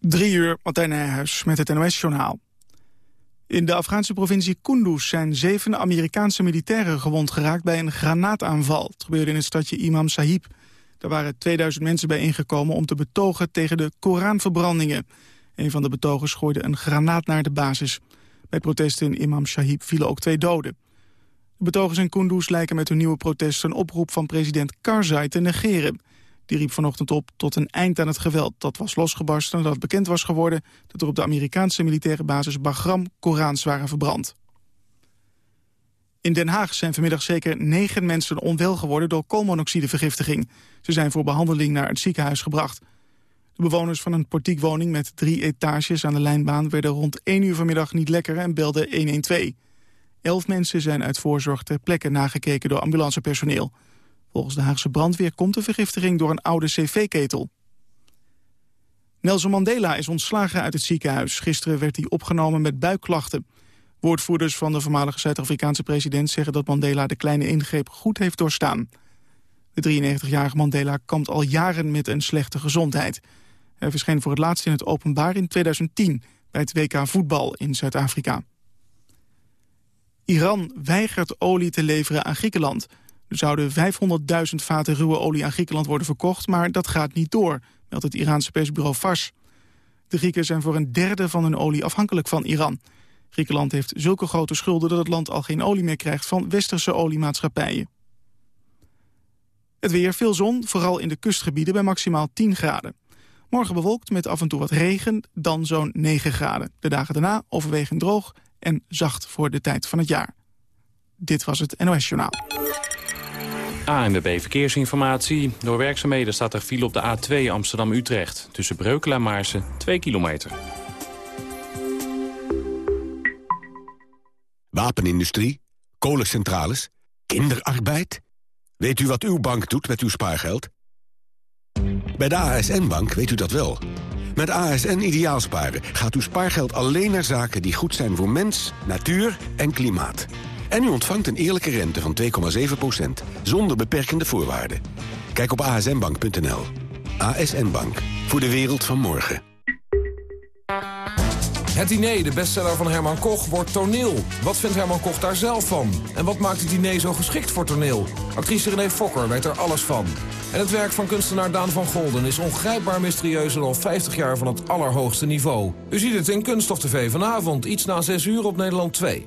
Drie uur, Martijn Nijhuis met het NOS-journaal. In de Afghaanse provincie Kunduz zijn zeven Amerikaanse militairen gewond geraakt bij een granaataanval. Het gebeurde in het stadje Imam Sahib. Daar waren 2000 mensen bijeengekomen om te betogen tegen de Koranverbrandingen. Een van de betogers gooide een granaat naar de basis. Bij protesten in Imam Sahib vielen ook twee doden. De betogers in Kunduz lijken met hun nieuwe protest een oproep van president Karzai te negeren. Die riep vanochtend op tot een eind aan het geweld. Dat was losgebarsten nadat bekend was geworden... dat er op de Amerikaanse militaire basis Bagram Korans waren verbrand. In Den Haag zijn vanmiddag zeker negen mensen onwel geworden... door koolmonoxidevergiftiging. Ze zijn voor behandeling naar het ziekenhuis gebracht. De bewoners van een portiekwoning met drie etages aan de lijnbaan... werden rond 1 uur vanmiddag niet lekker en belden 112. Elf mensen zijn uit voorzorg ter plekke nagekeken door ambulancepersoneel... Volgens de Haagse brandweer komt de vergiftiging door een oude cv-ketel. Nelson Mandela is ontslagen uit het ziekenhuis. Gisteren werd hij opgenomen met buikklachten. Woordvoerders van de voormalige Zuid-Afrikaanse president zeggen dat Mandela de kleine ingreep goed heeft doorstaan. De 93-jarige Mandela kampt al jaren met een slechte gezondheid. Hij verscheen voor het laatst in het openbaar in 2010 bij het WK voetbal in Zuid-Afrika. Iran weigert olie te leveren aan Griekenland. Zouden 500.000 vaten ruwe olie aan Griekenland worden verkocht... maar dat gaat niet door, meldt het Iraanse persbureau Fars. De Grieken zijn voor een derde van hun olie afhankelijk van Iran. Griekenland heeft zulke grote schulden dat het land al geen olie meer krijgt... van westerse oliemaatschappijen. Het weer, veel zon, vooral in de kustgebieden bij maximaal 10 graden. Morgen bewolkt met af en toe wat regen, dan zo'n 9 graden. De dagen daarna overwegend droog en zacht voor de tijd van het jaar. Dit was het NOS Journaal. ANWB Verkeersinformatie. Door werkzaamheden staat er file op de A2 Amsterdam-Utrecht. Tussen Breukelen en Maarsen 2 kilometer. Wapenindustrie, kolencentrales, kinderarbeid. Weet u wat uw bank doet met uw spaargeld? Bij de ASN-bank weet u dat wel. Met ASN Ideaalsparen gaat uw spaargeld alleen naar zaken die goed zijn voor mens, natuur en klimaat. En u ontvangt een eerlijke rente van 2,7%, zonder beperkende voorwaarden. Kijk op asnbank.nl. ASN Bank, voor de wereld van morgen. Het diner, de bestseller van Herman Koch, wordt toneel. Wat vindt Herman Koch daar zelf van? En wat maakt het diner zo geschikt voor toneel? Actrice René Fokker weet er alles van. En het werk van kunstenaar Daan van Golden is ongrijpbaar mysterieus... en al 50 jaar van het allerhoogste niveau. U ziet het in Kunststof TV vanavond, iets na 6 uur op Nederland 2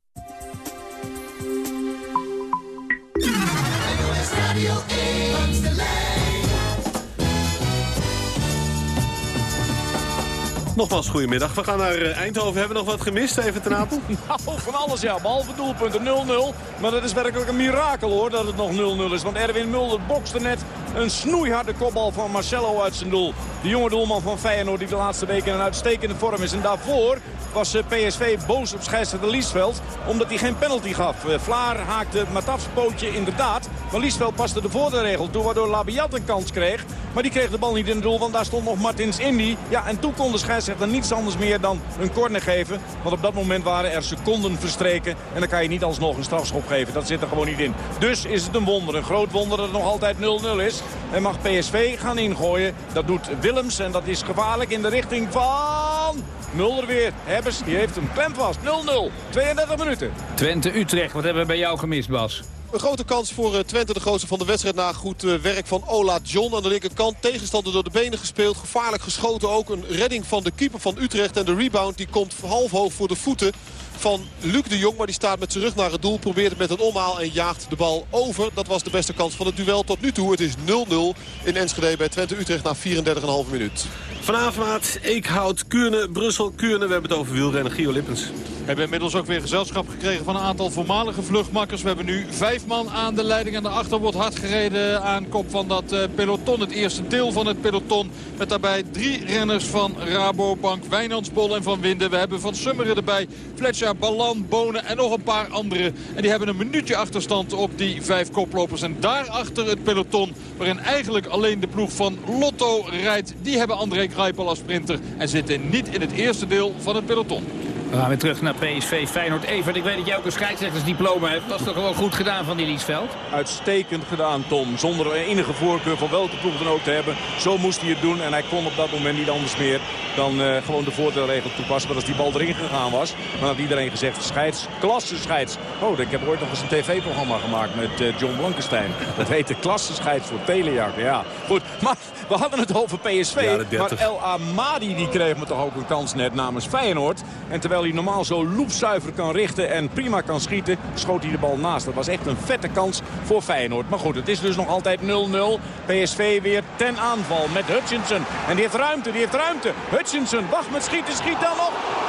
Radio 1. Langs de lijn. Nogmaals, goedemiddag. We gaan naar eh, Eindhoven. Hebben we nog wat gemist, even ten Apel? nou, van alles ja. Behalve doelpunten 0-0. Maar dat is werkelijk een mirakel hoor, dat het nog 0-0 is. Want Erwin Mulder bokste net een snoeiharde kopbal van Marcelo uit zijn doel. De jonge doelman van Feyenoord die de laatste weken in een uitstekende vorm is. En daarvoor was eh, PSV boos op scheidsrechter Liesveld. Omdat hij geen penalty gaf. Eh, Vlaar haakte Matafs pootje inderdaad. Maar Liesveld paste de voordeelregel toe. Waardoor Labiat een kans kreeg. Maar die kreeg de bal niet in het doel. Want daar stond nog Martins Indy. Ja, en toen kon de scheidsrechter niets anders meer dan een corner geven. Want op dat moment waren er seconden verstreken. En dan kan je niet alsnog een strafschop geven. Dat zit er gewoon niet in. Dus is het een wonder. Een groot wonder dat het nog altijd 0-0 is. En mag PSV gaan ingooien. Dat doet Willems. En dat is gevaarlijk in de richting van... Mulder weer. Hebbers, die heeft hem klem vast. 0-0. 32 minuten. Twente-Utrecht, wat hebben we bij jou gemist, Bas? Een grote kans voor eh, Twente, de grootste van de wedstrijd. Na goed eh, werk van Ola John aan de linkerkant. Tegenstander door de benen gespeeld. Gevaarlijk geschoten ook. Een redding van de keeper van Utrecht. En de rebound die komt half hoog voor de voeten van Luc de Jong. Maar die staat met zijn rug naar het doel. Probeert het met een omhaal en jaagt de bal over. Dat was de beste kans van het duel tot nu toe. Het is 0-0 in Enschede bij Twente-Utrecht na 34,5 minuut. Vanavond Eekhout, Kuurne, Brussel, Kuurne. We hebben het over wielrennen. Gio Lippens. hebben inmiddels ook weer gezelschap gekregen van een aantal voormalige vluchtmakkers. We hebben nu vijf man aan de leiding. En daarachter wordt hard gereden aan kop van dat eh, peloton. Het eerste deel van het peloton. Met daarbij drie renners van Rabobank. Wijnandsbol en Van Winden. We hebben Van Summeren erbij. Fletcher, Ballan, Bonen en nog een paar anderen. En die hebben een minuutje achterstand op die vijf koplopers. En daarachter het peloton waarin eigenlijk alleen de ploeg van Lotto rijdt. Die hebben André Kruipel als sprinter en zitten niet in het eerste deel van het peloton. We gaan weer terug naar PSV Feyenoord. Evert, ik weet dat jij ook een scheidsrechtersdiploma hebt. Dat is toch gewoon goed gedaan van die Liesveld? Uitstekend gedaan, Tom. Zonder enige voorkeur van welke ploeg dan ook te hebben. Zo moest hij het doen en hij kon op dat moment niet anders meer dan uh, gewoon de voordeelregel toepassen. Maar als die bal erin gegaan was, dan had iedereen gezegd scheids, klasse scheids. Oh, ik heb ooit nog eens een tv-programma gemaakt met uh, John Blankenstein. Dat heette klasse scheids voor Telejak. Ja, goed. Maar we hadden het over PSV. Ja, maar El Amadi die kreeg me toch ook een kans net namens Feyenoord. En terwijl hij normaal zo loepzuiver kan richten en prima kan schieten, schoot hij de bal naast. Dat was echt een vette kans voor Feyenoord. Maar goed, het is dus nog altijd 0-0. PSV weer ten aanval met Hutchinson. En die heeft ruimte, die heeft ruimte. Hutchinson, wacht met schieten, schiet dan nog.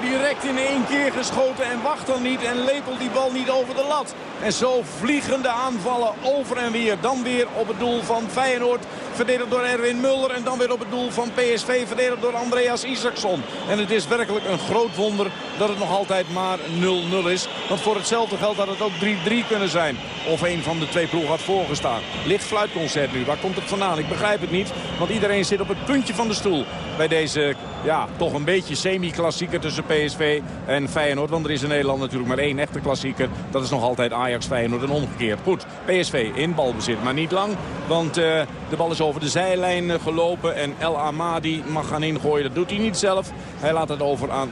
Direct in één keer geschoten en wacht dan niet en lepelt die bal niet over de lat. En zo vliegende aanvallen over en weer. Dan weer op het doel van Feyenoord. Verdedigd door Erwin Mulder. En dan weer op het doel van PSV. Verdedigd door Andreas Isaacson. En het is werkelijk een groot wonder dat het nog altijd maar 0-0 is. Want voor hetzelfde geld had het ook 3-3 kunnen zijn. Of een van de twee ploegen had voorgestaan. Licht fluitconcert nu. Waar komt het vandaan? Ik begrijp het niet. Want iedereen zit op het puntje van de stoel. Bij deze, ja, toch een beetje semi-klassieker tussen PSV en Feyenoord. Want er is in Nederland natuurlijk maar één echte klassieker. Dat is nog altijd Ajax Feyenoord en omgekeerd. Goed, PSV in balbezit, maar niet lang. Want uh, de bal is over de zijlijn uh, gelopen. En El Amadi mag gaan ingooien. Dat doet hij niet zelf. Hij laat het over aan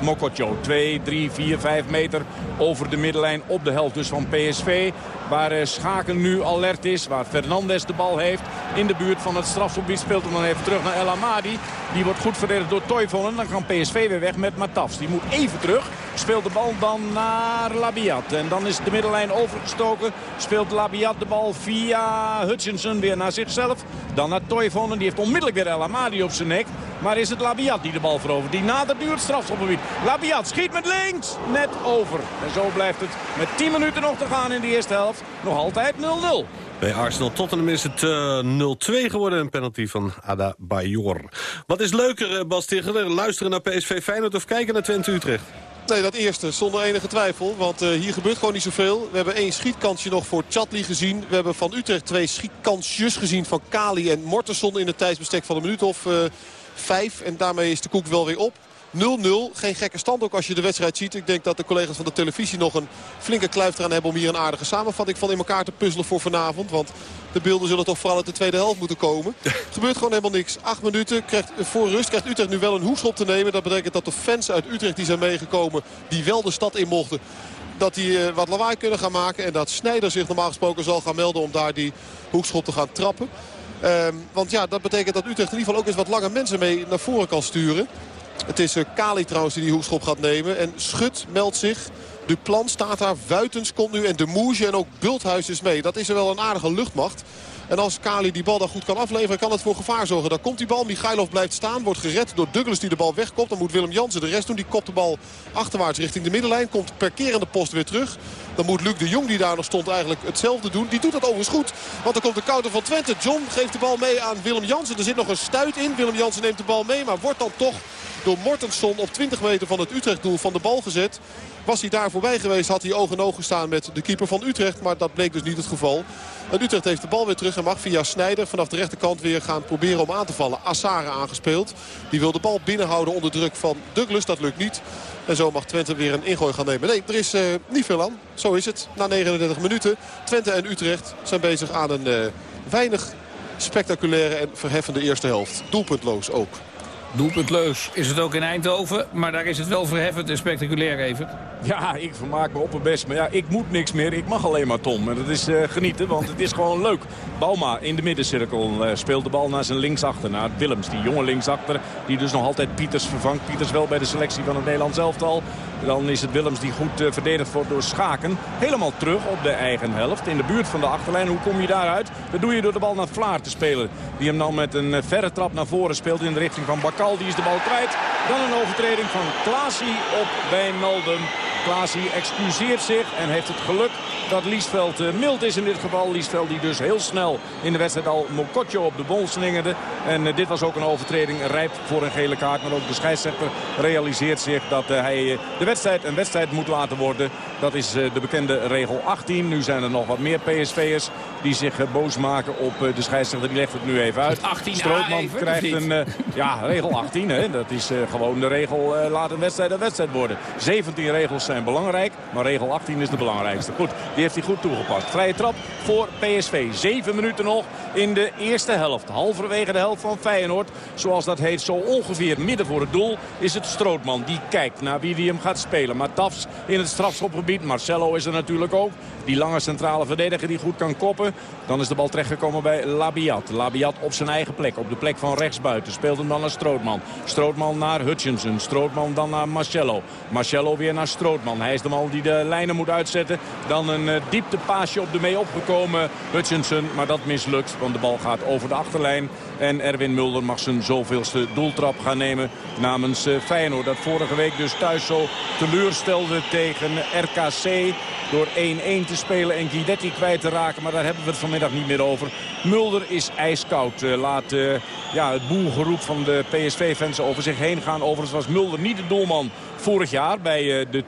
Mokotjo. 2, 3, 4, 5 meter over de middenlijn op de helft dus van PSV. Waar uh, Schaken nu alert is. Waar Fernandes de bal heeft. In de buurt van het strafgebied speelt hem dan even terug naar El Amadi. Die wordt goed verdedigd door Toivonen. Dan kan PSV weer weg met Matafs. Die moet even terug. Speelt de bal dan naar Labiat. En dan is de middenlijn overgestoken. Speelt Labiat de bal via Hutchinson weer naar zichzelf. Dan naar Toivonen. Die heeft onmiddellijk weer El Amadi op zijn nek. Maar is het Labiat die de bal verovert. Die nadert nu het strafschopgebied. Labiat schiet met links. Net over. En zo blijft het met 10 minuten nog te gaan in de eerste helft. Nog altijd 0-0. Bij Arsenal Tottenham is het uh, 0-2 geworden. Een penalty van Ada Bajor. Wat is leuker, Bas Tigger? Luisteren naar PSV Feyenoord of kijken naar Twente Utrecht? Nee, dat eerste, zonder enige twijfel. Want uh, hier gebeurt gewoon niet zoveel. We hebben één schietkansje nog voor Chatli gezien. We hebben van Utrecht twee schietkansjes gezien van Kali en Mortenson... in het tijdsbestek van een minuut of uh, vijf. En daarmee is de koek wel weer op. 0-0. Geen gekke stand ook als je de wedstrijd ziet. Ik denk dat de collega's van de televisie nog een flinke kluif eraan hebben... om hier een aardige samenvatting van in elkaar te puzzelen voor vanavond. Want de beelden zullen toch vooral uit de tweede helft moeten komen. Er gebeurt gewoon helemaal niks. Acht minuten krijgt, voor rust krijgt Utrecht nu wel een hoekschop te nemen. Dat betekent dat de fans uit Utrecht die zijn meegekomen... die wel de stad in mochten dat die uh, wat lawaai kunnen gaan maken. En dat Snijder zich normaal gesproken zal gaan melden om daar die hoekschop te gaan trappen. Um, want ja, dat betekent dat Utrecht in ieder geval ook eens wat lange mensen mee naar voren kan sturen. Het is uh, Kali trouwens die die hoekschop gaat nemen. En Schut meldt zich. Duplan staat daar. Wuitens komt nu. En de Moege en ook Bulthuis is mee. Dat is er wel een aardige luchtmacht. En als Kali die bal dan goed kan afleveren, kan het voor gevaar zorgen. Dan komt die bal. Michailov blijft staan. Wordt gered door Douglas die de bal wegkopt. Dan moet Willem Jansen de rest doen. Die kopt de bal achterwaarts richting de middenlijn. Komt per keer aan de post weer terug. Dan moet Luc de Jong die daar nog stond eigenlijk hetzelfde doen. Die doet dat overigens goed. Want dan komt de counter van Twente. John geeft de bal mee aan Willem Jansen. Er zit nog een stuit in. Willem Jansen neemt de bal mee. Maar wordt dan toch door Mortensson op 20 meter van het Utrecht-doel van de bal gezet. Was hij daar voorbij geweest had hij oog in oog gestaan met de keeper van Utrecht. Maar dat bleek dus niet het geval. En Utrecht heeft de bal weer terug en mag via Snijder vanaf de rechterkant weer gaan proberen om aan te vallen. Assare aangespeeld. Die wil de bal binnenhouden onder druk van Douglas. Dat lukt niet. En zo mag Twente weer een ingooi gaan nemen. Nee, er is uh, niet veel aan. Zo is het. Na 39 minuten. Twente en Utrecht zijn bezig aan een uh, weinig spectaculaire en verheffende eerste helft. Doelpuntloos ook. Doelpuntloos is het ook in Eindhoven, maar daar is het wel verheffend en spectaculair even. Ja, ik vermaak me op mijn best. Maar ja, ik moet niks meer. Ik mag alleen maar Tom. En dat is uh, genieten, want het is gewoon leuk. Bauma in de middencirkel uh, speelt de bal naar zijn linksachter. Naar Willems, die jonge linksachter. Die dus nog altijd Pieters vervangt. Pieters wel bij de selectie van het Nederlands elftal. Dan is het Willems die goed uh, verdedigd wordt door Schaken. Helemaal terug op de eigen helft. In de buurt van de achterlijn. Hoe kom je daaruit? Dat doe je door de bal naar Vlaar te spelen. Die hem dan met een verre trap naar voren speelt in de richting van. Bakal die is de bal kwijt. Dan een overtreding van Klaasie op Wijnaldum. Klaasie excuseert zich en heeft het geluk dat Liesveld uh, mild is in dit geval. Liesveld die dus heel snel in de wedstrijd al Mokotjo op de bol slingerde. En uh, dit was ook een overtreding rijp voor een gele kaart. Maar ook de scheidsrechter realiseert zich dat uh, hij de wedstrijd een wedstrijd moet laten worden. Dat is de bekende regel 18. Nu zijn er nog wat meer PSV'ers die zich boos maken op de scheidsrechter. Die legt het nu even uit. 18 Strootman even, krijgt een... ja, regel 18. Hè. Dat is gewoon de regel laat een wedstrijd een wedstrijd worden. 17 regels zijn belangrijk, maar regel 18 is de belangrijkste. Goed, die heeft hij goed toegepast. Vrije trap voor PSV. Zeven minuten nog in de eerste helft. Halverwege de helft van Feyenoord. Zoals dat heet, zo ongeveer midden voor het doel is het Strootman. Die kijkt naar wie die hem gaat spelen. Maar Tafs in het strafschopgebied. Marcelo is er natuurlijk ook. Die lange centrale verdediger die goed kan koppen. Dan is de bal terechtgekomen bij Labiat. Labiat op zijn eigen plek. Op de plek van rechtsbuiten. Speelt hem dan naar Strootman. Strootman naar Hutchinson. Strootman dan naar Marcello. Marcello weer naar Strootman. Hij is de man die de lijnen moet uitzetten. Dan een uh, dieptepaasje op de mee opgekomen Hutchinson. Maar dat mislukt, want de bal gaat over de achterlijn. En Erwin Mulder mag zijn zoveelste doeltrap gaan nemen namens uh, Feyenoord. Dat vorige week dus thuis zo teleurstelde tegen RKC. Door 1-1 te spelen en Guidetti kwijt te raken. Maar daar hebben we het vanmiddag niet meer over. Mulder is ijskoud. Uh, laat ja, het boelgeroep van de PSV-fans over zich heen gaan. Overigens was Mulder niet de doelman vorig jaar bij uh, de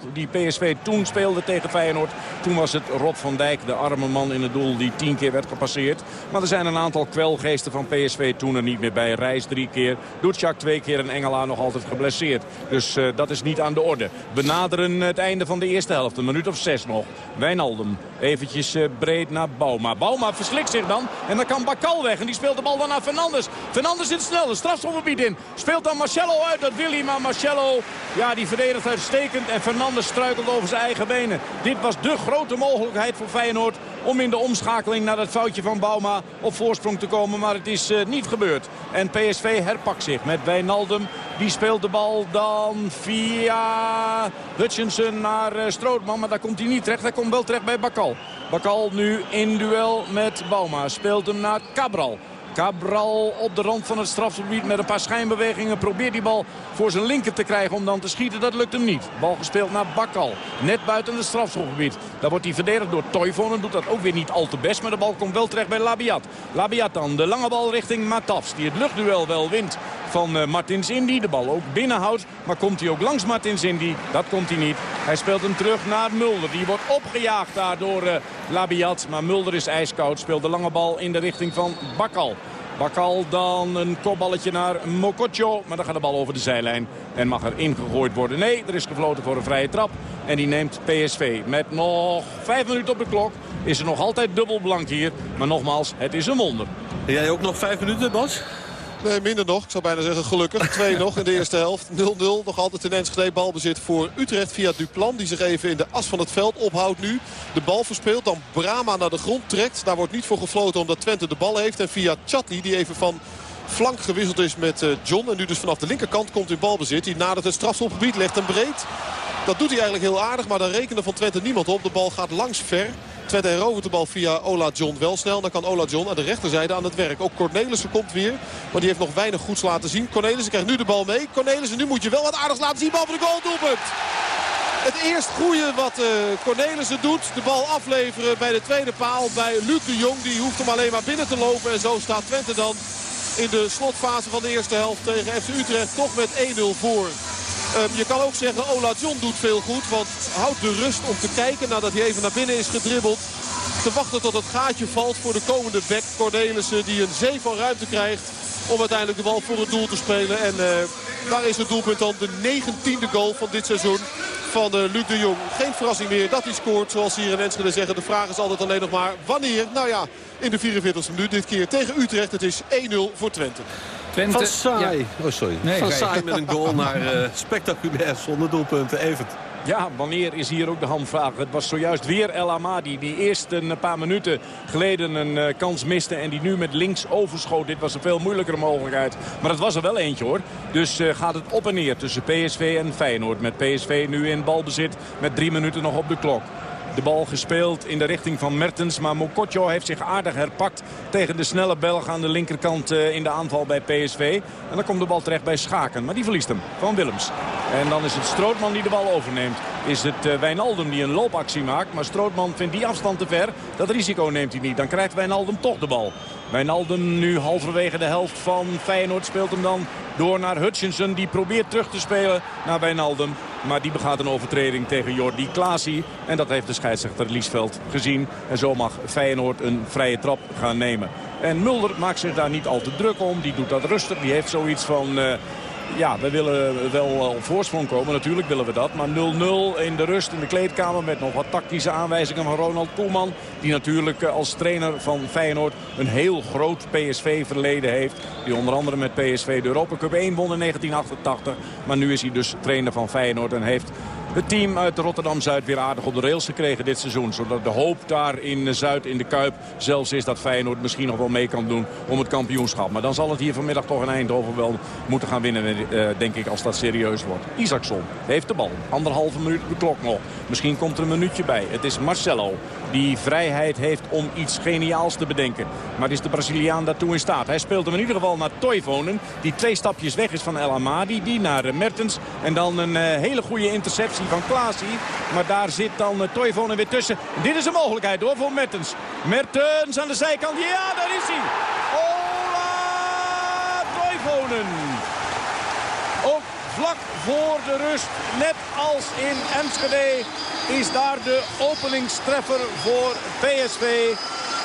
10-0. Die PSV toen speelde tegen Feyenoord. Toen was het Rob van Dijk, de arme man in het doel die tien keer werd gepasseerd. Maar er zijn een aantal kwelgeesten van PSV toen er niet meer bij. Reis drie keer, Doetjak twee keer en Engela nog altijd geblesseerd. Dus uh, dat is niet aan de orde. Benaderen het einde van de eerste helft. Een minuut of zes nog. Wijnaldum eventjes uh, breed naar Bauma. Bauma verslikt zich dan en dan kan Bakal weg. En die speelt de bal dan naar Fernandes. Fernandes zit snel, de strafschopgebied in. Speelt dan Marcelo uit, dat wil hij. Maar Marcelo ja, die verdedigt uitstekend. En Fernandes struikelt over zijn eigen benen. Dit was de grote mogelijkheid voor Feyenoord om in de omschakeling naar dat foutje van Bauma op voorsprong te komen. Maar het is uh, niet gebeurd. En PSV herpakt zich met Wijnaldum. Die speelt de bal dan via Hutchinson naar uh, Strootman. Maar daar komt hij niet terecht. Hij komt wel terecht bij Bakal. Bakal nu in duel met Bauma. Speelt hem naar Cabral. Cabral op de rand van het strafgebied met een paar schijnbewegingen. Probeert die bal voor zijn linker te krijgen om dan te schieten. Dat lukt hem niet. Bal gespeeld naar Bakal. Net buiten het strafgebied. Daar wordt hij verdedigd door Toivonen. Doet dat ook weer niet al te best. Maar de bal komt wel terecht bij Labiat. Labiat dan. De lange bal richting Matafs. Die het luchtduel wel wint van uh, Martins Indy. De bal ook binnenhoudt. Maar komt hij ook langs Martins Indy? Dat komt hij niet. Hij speelt hem terug naar Mulder. Die wordt opgejaagd daar door uh, Labiat. Maar Mulder is ijskoud. Speelt de lange bal in de richting van Bakal. Bakal dan een kopballetje naar Mokotjo. Maar dan gaat de bal over de zijlijn en mag er ingegooid worden. Nee, er is gefloten voor een vrije trap. En die neemt PSV. Met nog vijf minuten op de klok is er nog altijd dubbel blank hier. Maar nogmaals, het is een wonder. Jij ook nog vijf minuten, Bas? Nee, minder nog. Ik zou bijna zeggen gelukkig. Twee nog in de eerste helft. 0-0. Nog altijd in Enschede balbezit voor Utrecht via Duplan. Die zich even in de as van het veld ophoudt nu. De bal verspeelt. Dan Brama naar de grond trekt. Daar wordt niet voor gefloten omdat Twente de bal heeft. En via Chatli die even van flank gewisseld is met John. En nu dus vanaf de linkerkant komt in balbezit. Die nadert het strafschopgebied. Legt hem breed. Dat doet hij eigenlijk heel aardig. Maar dan rekenen van Twente niemand op. De bal gaat langs ver. Twente herovert de bal via Ola John wel snel. Dan kan Ola John aan de rechterzijde aan het werk. Ook Cornelissen komt weer. Maar die heeft nog weinig goeds laten zien. Cornelissen krijgt nu de bal mee. Cornelissen, nu moet je wel wat aardigs laten zien. Bal voor de goal, doelpunt. Het eerst goede wat uh, Cornelissen doet. De bal afleveren bij de tweede paal bij Luc de Jong. Die hoeft hem alleen maar binnen te lopen. En zo staat Twente dan in de slotfase van de eerste helft tegen FC Utrecht toch met 1-0 voor. Um, je kan ook zeggen, Ola John doet veel goed. Want houdt de rust om te kijken nadat hij even naar binnen is gedribbeld. Te wachten tot het gaatje valt voor de komende back Cornelissen. Die een zee van ruimte krijgt om uiteindelijk de bal voor het doel te spelen. En uh, daar is het doelpunt dan de negentiende goal van dit seizoen van uh, Luc de Jong. Geen verrassing meer dat hij scoort. Zoals hier in Enschede zeggen. De vraag is altijd alleen nog maar wanneer. Nou ja, in de 44e minuut dit keer tegen Utrecht. Het is 1-0 voor Twente. Twente. Van saai. Ja. Oh, sorry. Nee, van saai met een goal naar uh, spectaculair zonder doelpunten. Evert. Ja, wanneer is hier ook de handvraag. Het was zojuist weer El Amadi die eerst een paar minuten geleden een uh, kans miste. En die nu met links overschoot. Dit was een veel moeilijkere mogelijkheid. Maar het was er wel eentje hoor. Dus uh, gaat het op en neer tussen PSV en Feyenoord. Met PSV nu in balbezit met drie minuten nog op de klok. De bal gespeeld in de richting van Mertens. Maar Mokotjo heeft zich aardig herpakt tegen de snelle Belg aan de linkerkant eh, in de aanval bij PSV. En dan komt de bal terecht bij Schaken. Maar die verliest hem van Willems. En dan is het Strootman die de bal overneemt. Is het uh, Wijnaldum die een loopactie maakt. Maar Strootman vindt die afstand te ver. Dat risico neemt hij niet. Dan krijgt Wijnaldum toch de bal. Wijnaldum nu halverwege de helft van Feyenoord speelt hem dan door naar Hutchinson. Die probeert terug te spelen naar Wijnaldum. Maar die begaat een overtreding tegen Jordi Klaasie. En dat heeft de scheidsrechter Liesveld gezien. En zo mag Feyenoord een vrije trap gaan nemen. En Mulder maakt zich daar niet al te druk om. Die doet dat rustig. Die heeft zoiets van... Uh, ja, we willen wel op voorsprong komen. Natuurlijk willen we dat. Maar 0-0 in de rust in de kleedkamer met nog wat tactische aanwijzingen van Ronald Koeman. Die natuurlijk eh, als trainer van Feyenoord een heel groot PSV-verleden heeft. Die onder andere met PSV de Europa Cup 1 won in 1988. Maar nu is hij dus trainer van Feyenoord en heeft het team uit Rotterdam-Zuid weer aardig op de rails gekregen dit seizoen. Zodat de hoop daar in Zuid, in de Kuip, zelfs is dat Feyenoord misschien nog wel mee kan doen om het kampioenschap. Maar dan zal het hier vanmiddag toch in Eindhoven wel moeten gaan winnen, eh, denk ik, als dat serieus wordt. Isaacson heeft de bal. Anderhalve minuut de klok nog. Misschien komt er een minuutje bij. Het is Marcelo die vrijheid heeft om iets geniaals te bedenken. Maar is de Braziliaan daartoe in staat. Hij speelt hem in ieder geval naar Toivonen. Die twee stapjes weg is van El Amadi. Die naar Mertens. En dan een uh, hele goede interceptie van Klaasie. Maar daar zit dan uh, Toivonen weer tussen. Dit is een mogelijkheid hoor voor Mertens. Mertens aan de zijkant. Ja, daar is hij. Ola Toivonen. Ook vlak voor de rust, net als in Enschede, is daar de openingstreffer voor PSV.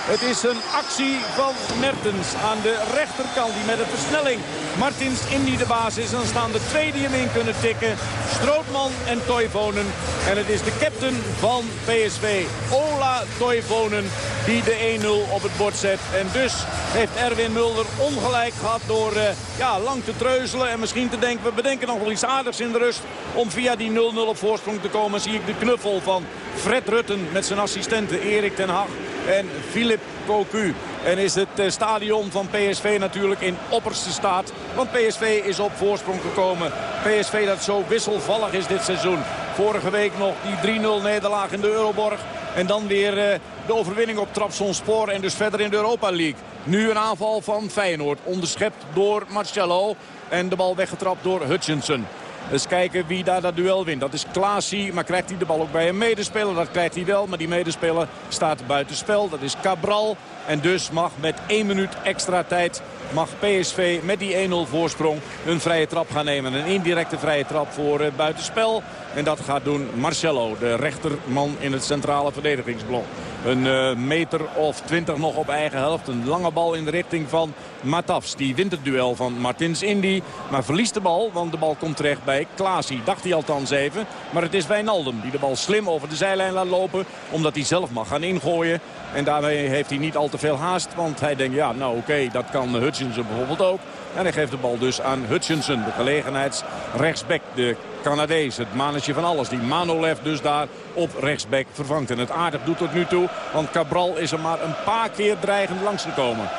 Het is een actie van Mertens aan de rechterkant. Die met een versnelling Martins Indy de baas is. Dan staan de twee die hem in kunnen tikken. Strootman en Toivonen. En het is de captain van PSV, Ola Toivonen, die de 1-0 op het bord zet. En dus heeft Erwin Mulder ongelijk gehad door uh, ja, lang te treuzelen. En misschien te denken, we bedenken nog wel iets aardigs in de rust. Om via die 0-0 op voorsprong te komen. Zie ik de knuffel van Fred Rutten met zijn assistenten Erik ten Hag en Philip Cocu. En is het eh, stadion van PSV natuurlijk in opperste staat. Want PSV is op voorsprong gekomen. PSV dat zo wisselvallig is dit seizoen. Vorige week nog die 3-0 nederlaag in de Euroborg. En dan weer eh, de overwinning op Trabzonspor en dus verder in de Europa League. Nu een aanval van Feyenoord. Onderschept door Marcello. En de bal weggetrapt door Hutchinson. Dus kijken wie daar dat duel wint. Dat is Klaasie, maar krijgt hij de bal ook bij een medespeler? Dat krijgt hij wel, maar die medespeler staat buitenspel. Dat is Cabral. En dus mag met één minuut extra tijd mag PSV met die 1-0 voorsprong een vrije trap gaan nemen. Een indirecte vrije trap voor het buitenspel. En dat gaat doen Marcelo, de rechterman in het centrale verdedigingsblok. Een uh, meter of twintig nog op eigen helft. Een lange bal in de richting van Matafs. Die wint het duel van Martins Indy. Maar verliest de bal, want de bal komt terecht bij Klaasie. Dacht hij althans even. Maar het is Wijnaldum die de bal slim over de zijlijn laat lopen. Omdat hij zelf mag gaan ingooien. En daarmee heeft hij niet al te veel haast. Want hij denkt, ja, nou oké, dat kan Hutchinson bijvoorbeeld ook. En hij geeft de bal dus aan Hutchinson, de gelegenheidsrechtsback. De Canadees, het mannetje van alles. Die Manolev dus daar op rechtsback vervangt. En het aardig doet tot nu toe, want Cabral is er maar een paar keer dreigend langs gekomen.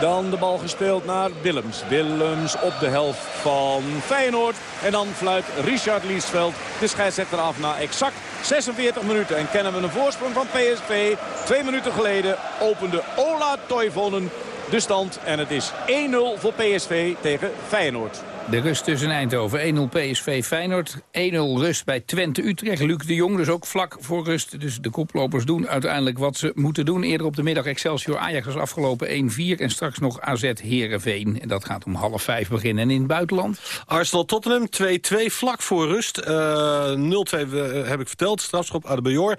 Dan de bal gespeeld naar Willems. Willems op de helft van Feyenoord. En dan fluit Richard Liesveld de scheidsrechter af na exact 46 minuten. En kennen we een voorsprong van PSV. Twee minuten geleden opende Ola Toivonen de stand. En het is 1-0 voor PSV tegen Feyenoord. De rust tussen Eindhoven. 1-0 PSV Feyenoord. 1-0 rust bij Twente Utrecht. Luc de Jong dus ook vlak voor rust. Dus de koplopers doen uiteindelijk wat ze moeten doen. Eerder op de middag Excelsior Ajax was afgelopen 1-4. En straks nog AZ Herenveen. En dat gaat om half vijf beginnen. En in het buitenland? Arsenal Tottenham 2-2 vlak voor rust. Uh, 0-2 heb ik verteld. Strafschop Adebayor.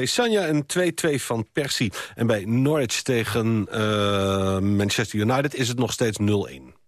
1-2 Sanja en 2-2 van Persie. En bij Norwich tegen uh, Manchester United is het nog steeds 0-1.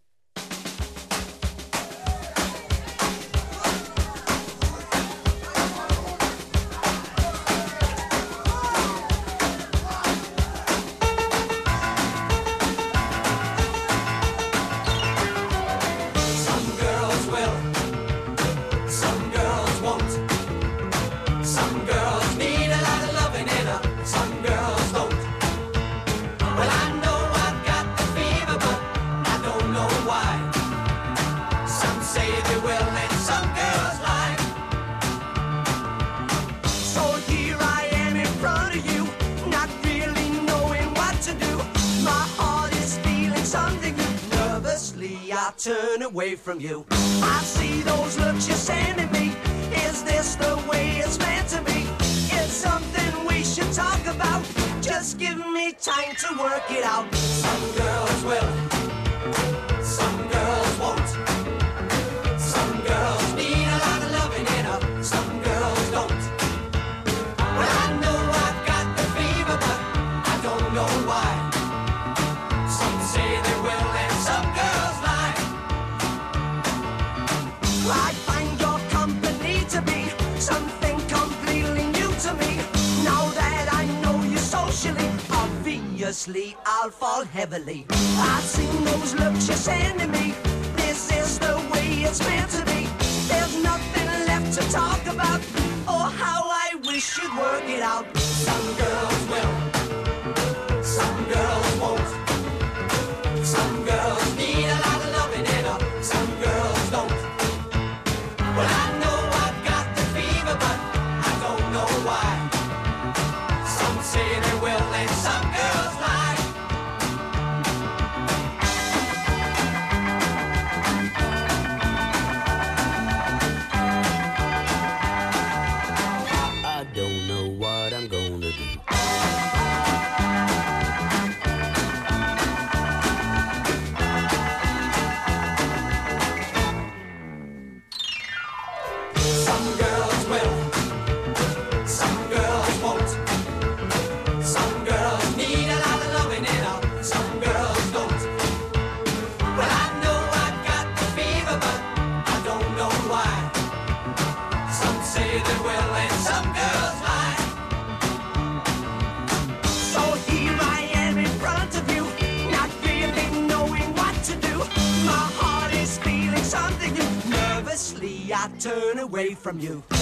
From you.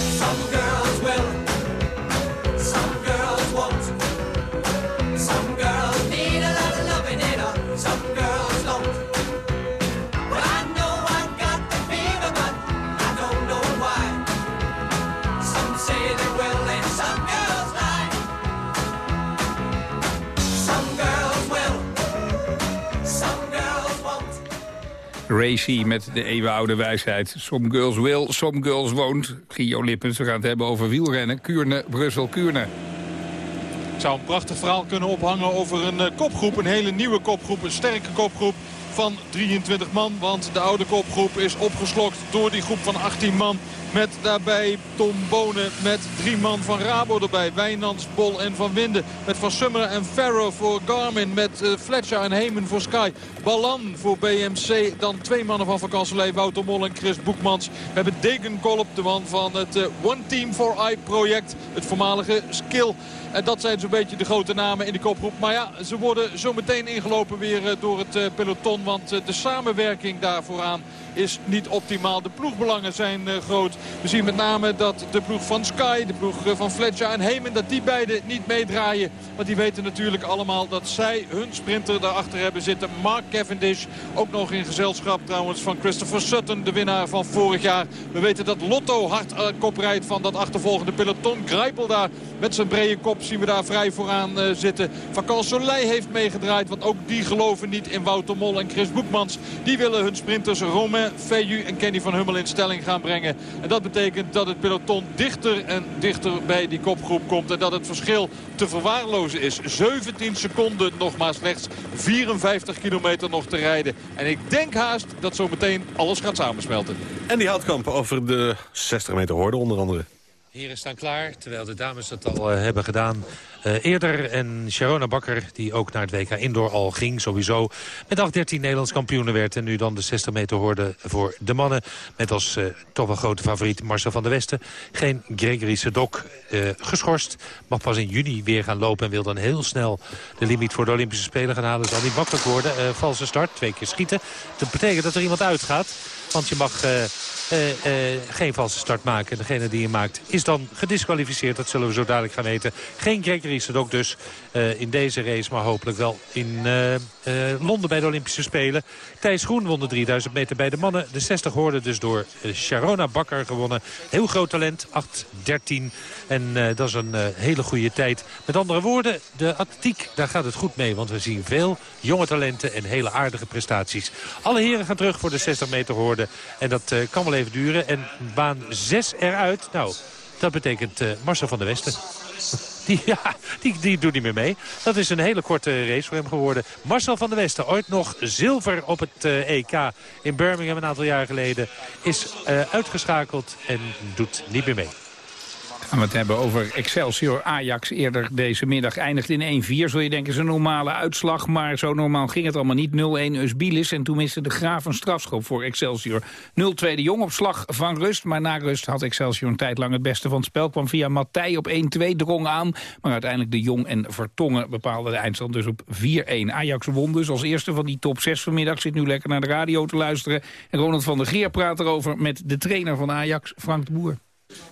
Met de eeuwenoude wijsheid. Some girls will, some girls won't. Gio Lippens, we gaan het hebben over wielrennen. Kuurne, Brussel, Kuurne. Ik zou een prachtig verhaal kunnen ophangen over een eh, kopgroep. Een hele nieuwe kopgroep, een sterke kopgroep van 23 man. Want de oude kopgroep is opgeslokt door die groep van 18 man. Met daarbij Tom Bonen met drie man van Rabo erbij. Wijnands, Bol en Van Winden. Met Van Summeren en Farrow voor Garmin. Met eh, Fletcher en Heyman voor Sky. Ballan voor BMC. Dan twee mannen van Kanselij. Wouter Mol en Chris Boekmans. We hebben Degenkolp, de man van het eh, One Team for Eye project. Het voormalige Skill. En dat zijn zo'n beetje de grote namen in de kopgroep. Maar ja, ze worden zo meteen ingelopen weer eh, door het eh, peloton. Want eh, de samenwerking daar vooraan is niet optimaal. De ploegbelangen zijn groot. We zien met name dat de ploeg van Sky, de ploeg van Fletcher en Heyman... dat die beiden niet meedraaien. Want die weten natuurlijk allemaal dat zij hun sprinter daarachter hebben zitten. Mark Cavendish, ook nog in gezelschap trouwens van Christopher Sutton... de winnaar van vorig jaar. We weten dat Lotto hard kop rijdt van dat achtervolgende peloton. Grijpel daar met zijn brede kop zien we daar vrij vooraan eh, zitten. Van Soleil heeft meegedraaid, want ook die geloven niet in Wouter Mol en Chris Boekmans. Die willen hun sprinters Romain Feju en Kenny van Hummel in stelling gaan brengen. En dat betekent dat het peloton dichter en dichter bij die kopgroep komt. En dat het verschil te verwaarlozen is. 17 seconden nog maar slechts. 54 kilometer nog te rijden. En ik denk haast dat zometeen alles gaat samensmelten. En die houtkamp over de 60 meter hoorde onder andere. Heren staan klaar, terwijl de dames dat al eh, hebben gedaan eh, eerder. En Sharona Bakker, die ook naar het WK Indoor al ging, sowieso met 8-13 Nederlands kampioenen werd. En nu dan de 60 meter hoorde voor de mannen. Met als eh, toch wel grote favoriet Marcel van der Westen. Geen Gregory Sedok geschorst. Mag pas in juni weer gaan lopen en wil dan heel snel de limiet voor de Olympische Spelen gaan halen. Zal niet makkelijk worden. Valse start, twee keer schieten. Dat betekent dat er iemand uitgaat. Want je mag uh, uh, geen valse start maken. Degene die je maakt is dan gedisqualificeerd. Dat zullen we zo dadelijk gaan weten. Geen Gregory ook dus in deze race. Maar hopelijk wel in Londen bij de Olympische Spelen. Thijs Groen won de 3000 meter bij de mannen. De 60 hoorde dus door Sharona Bakker gewonnen. Heel groot talent, 8-13. En dat is een hele goede tijd. Met andere woorden, de atletiek, daar gaat het goed mee. Want we zien veel jonge talenten en hele aardige prestaties. Alle heren gaan terug voor de 60 meter hoorde. En dat kan wel even duren. En baan 6 eruit. Nou, dat betekent uh, Marcel van der Westen. Die, ja, die, die doet niet meer mee. Dat is een hele korte race voor hem geworden. Marcel van der Westen, ooit nog zilver op het uh, EK in Birmingham een aantal jaar geleden... is uh, uitgeschakeld en doet niet meer mee gaan we het hebben over Excelsior Ajax. Eerder deze middag eindigt in 1-4. Zul je denken, is een normale uitslag. Maar zo normaal ging het allemaal niet. 0-1 Usbilis. En toen miste de Graaf een strafschop voor Excelsior. 0-2 de Jong op slag van rust. Maar na rust had Excelsior een tijd lang het beste van het spel. Kwam via Matthij op 1-2, drong aan. Maar uiteindelijk de Jong en Vertongen bepaalden de eindstand dus op 4-1. Ajax won dus als eerste van die top 6 vanmiddag. Zit nu lekker naar de radio te luisteren. En Ronald van der Geer praat erover met de trainer van Ajax, Frank de Boer.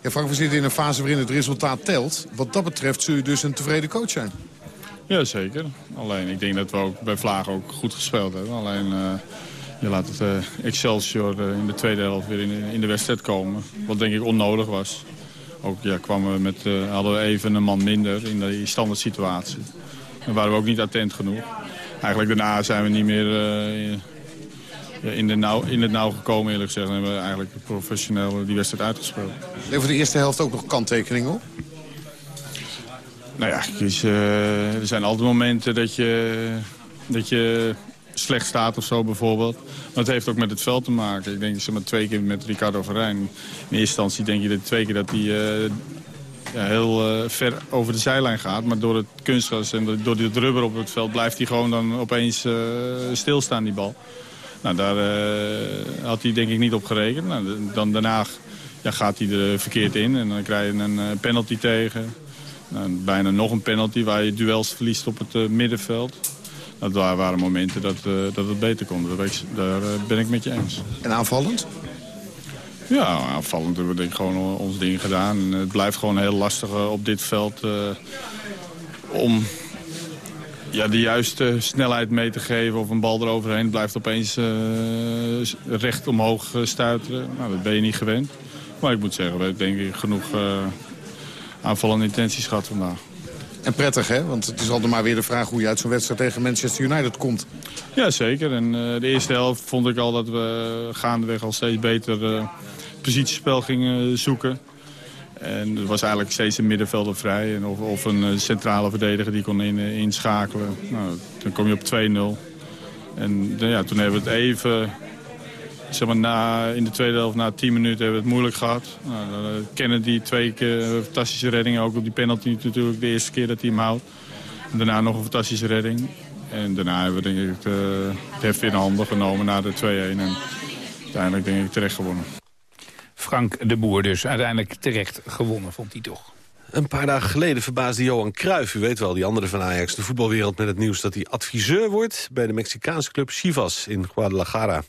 Ja, Frank, we zitten in een fase waarin het resultaat telt. Wat dat betreft zul je dus een tevreden coach zijn. Ja, zeker. Alleen, ik denk dat we ook bij Vlaag ook goed gespeeld hebben. Alleen, uh, je laat het uh, Excelsior uh, in de tweede helft weer in, in, de wedstrijd komen. Wat denk ik onnodig was. Ook ja, kwamen we met, hadden we even een man minder in die standaard situatie. Dan waren we ook niet attent genoeg. Eigenlijk daarna zijn we niet meer in, de nauw, in het nauw gekomen eerlijk gezegd. En hebben we eigenlijk professioneel die wedstrijd uitgespeeld. Levert de eerste helft ook nog kanttekeningen op? Nou ja, uh, er zijn altijd momenten dat je, dat je slecht staat of zo bijvoorbeeld. Maar het heeft ook met het veld te maken. Ik denk zeg maar twee keer met Ricardo Verijn. In eerste instantie denk je dat twee keer dat hij uh, ja, heel uh, ver over de zijlijn gaat. Maar door het kunstgras en door het rubber op het veld blijft hij gewoon dan opeens stilstaan die bal. Nou, daar uh, had hij denk ik niet op gerekend. Nou, dan daarna ja, gaat hij er verkeerd in en dan krijg je een uh, penalty tegen. Nou, bijna nog een penalty waar je duels verliest op het uh, middenveld. Nou, daar waren momenten dat, dat het beter kon. Daar, ben ik met je eens. En aanvallend? Ja, aanvallend hebben we denk ik gewoon ons ding gedaan. En het blijft gewoon heel lastig op dit veld om ja, de juiste snelheid mee te geven of een bal eroverheen blijft opeens uh, recht omhoog eh, stuiteren. Nou, dat ben je niet gewend. Maar ik moet zeggen, we hebben denk ik genoeg uh, aanvallende intenties gehad vandaag. En prettig, hè? Want het is altijd maar weer de vraag hoe je uit zo'n wedstrijd tegen Manchester United komt. Ja, zeker. En uh, de eerste helft vond ik al dat we gaandeweg al steeds beter positiespel gingen zoeken. En er was eigenlijk steeds een middenvelder vrij. En of, of een eh, centrale verdediger die kon in, eh, inschakelen. Nou, dan kom je op 2-0. En ja, toen hebben we het even... Zeg maar, na, in de tweede helft, na 10 minuten, hebben we het moeilijk gehad. Nou, uh, Kennedy twee keer fantastische reddingen. Ook op die penalty natuurlijk de eerste keer dat hij hem houdt. En daarna nog een fantastische redding. En daarna hebben we denk ik het, het heft in de handen genomen na de 2-1. En uiteindelijk denk ik terecht gewonnen. Frank de Boer dus uiteindelijk terecht gewonnen, vond hij toch. Een paar dagen geleden verbaasde Johan Cruijff, u weet wel, die andere van Ajax... de voetbalwereld met het nieuws dat hij adviseur wordt... bij de Mexicaanse club Chivas in Guadalajara.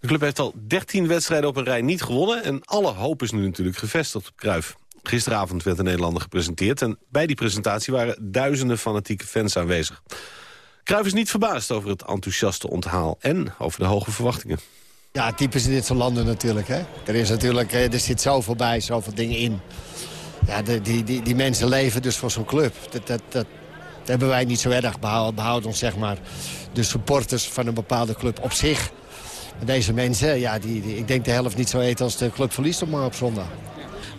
De club heeft al 13 wedstrijden op een rij niet gewonnen... en alle hoop is nu natuurlijk gevestigd op Cruijff. Gisteravond werd de Nederlander gepresenteerd... en bij die presentatie waren duizenden fanatieke fans aanwezig. Cruijff is niet verbaasd over het enthousiaste onthaal... en over de hoge verwachtingen. Ja, typisch in dit soort landen natuurlijk. Hè. Er, is natuurlijk er zit zoveel bij, zoveel dingen in. Ja, de, die, die, die mensen leven dus voor zo'n club. Dat, dat, dat, hebben wij niet zo erg. Behouden, behouden ons zeg maar, de supporters van een bepaalde club op zich. Deze mensen, ja, die, die, ik denk de helft niet zo eten als de club verliest op, op zondag.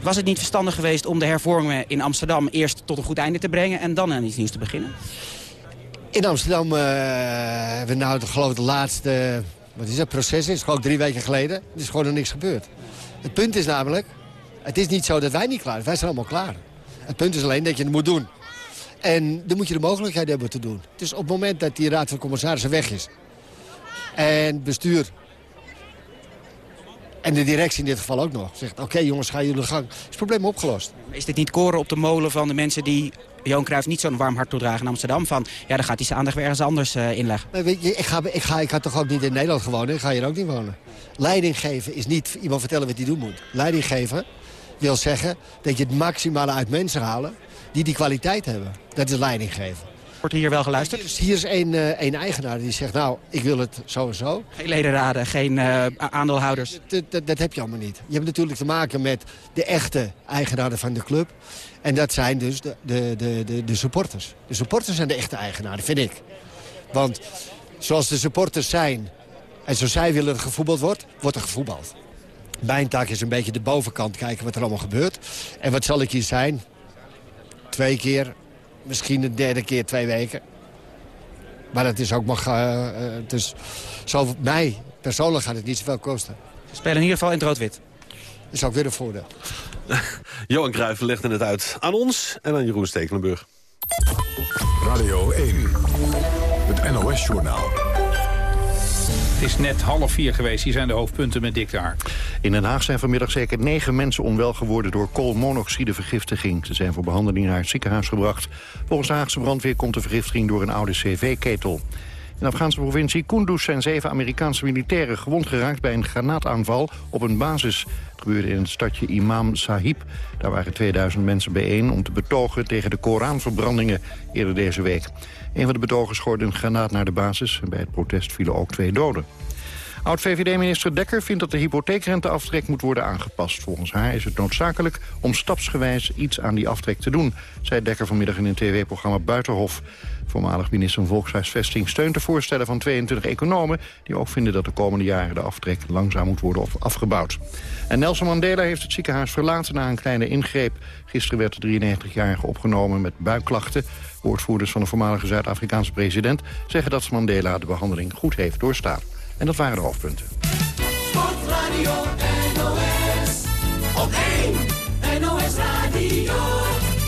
Was het niet verstandig geweest om de hervormingen in Amsterdam eerst tot een goed einde te brengen en dan aan iets nieuws te beginnen? In Amsterdam uh, hebben we nou de, geloof ik de laatste wat is dat proces? is gewoon drie weken geleden. Er is gewoon nog niks gebeurd. Het punt is namelijk, het is niet zo dat wij niet klaar zijn. Wij zijn allemaal klaar. Het punt is alleen dat je het moet doen. En dan moet je de mogelijkheid hebben te doen. Dus op het moment dat die raad van commissarissen weg is... en bestuur En de directie in dit geval ook nog. Zegt, oké jongens, gaan jullie gang. Is het probleem opgelost. Is dit niet koren op de molen van de mensen die Johan Cruijff niet zo'n warm hart toedragen in Amsterdam? Van, ja, dan gaat hij zijn aandacht weer ergens anders uh, inleggen. Weet je, ik, ga, ik, ga, ik ga toch ook niet in Nederland gewonnen? Ik ga hier ook niet wonen. Leiding geven is niet iemand vertellen wat hij doen moet. Leiding geven wil zeggen dat je het maximale uit mensen halen die die kwaliteit hebben. Dat is leiding geven. Wordt hier wel geluisterd? Hier is één, uh, één eigenaar die zegt, nou, ik wil het zo en zo. Geen ledenraden, geen uh, aandeelhouders? Dat, dat, dat, heb je allemaal niet. Je hebt natuurlijk te maken met de echte eigenaren van de club. En dat zijn dus de, de, de, de, de supporters. De supporters zijn de echte eigenaren, vind ik. Want zoals de supporters zijn en zoals zij willen dat gevoetbald wordt, wordt er gevoetbald. Mijn taak is een beetje de bovenkant kijken wat er allemaal gebeurt. En wat zal ik hier zijn? Twee keer, misschien de derde keer twee weken. Maar dat is ook nog... Uh, dus zo, mij persoonlijk gaat het niet zoveel kosten. Ze spelen in ieder geval in het rood-wit. Dat is ook weer een voordeel. Johan Cruijff legde het uit aan ons en aan Jeroen Stekelenburg. Radio 1, het NOS-journaal. Het is net half vier geweest. Hier zijn de hoofdpunten met Dick daar. In Den Haag zijn vanmiddag zeker negen mensen onwel geworden... door koolmonoxidevergiftiging. Ze zijn voor behandeling naar het ziekenhuis gebracht. Volgens de Haagse brandweer komt de vergiftiging door een oude cv-ketel. In de Afghaanse provincie Kunduz zijn zeven Amerikaanse militairen gewond geraakt bij een granaataanval op een basis. Het gebeurde in het stadje Imam Sahib. Daar waren 2000 mensen bijeen om te betogen tegen de Koranverbrandingen eerder deze week. Een van de betogers gooide een granaat naar de basis en bij het protest vielen ook twee doden. Oud-VVD-minister Dekker vindt dat de hypotheekrenteaftrek moet worden aangepast. Volgens haar is het noodzakelijk om stapsgewijs iets aan die aftrek te doen... zei Dekker vanmiddag in een tv-programma Buitenhof. Voormalig minister van Volkshuisvesting steunt de voorstellen van 22 economen... die ook vinden dat de komende jaren de aftrek langzaam moet worden afgebouwd. En Nelson Mandela heeft het ziekenhuis verlaten na een kleine ingreep. Gisteren werd de 93-jarige opgenomen met buikklachten. Woordvoerders van de voormalige Zuid-Afrikaanse president zeggen dat Mandela de behandeling goed heeft doorstaan. En dat waren de hoofdpunten. Sportradio NOS, op 1 NOS Radio,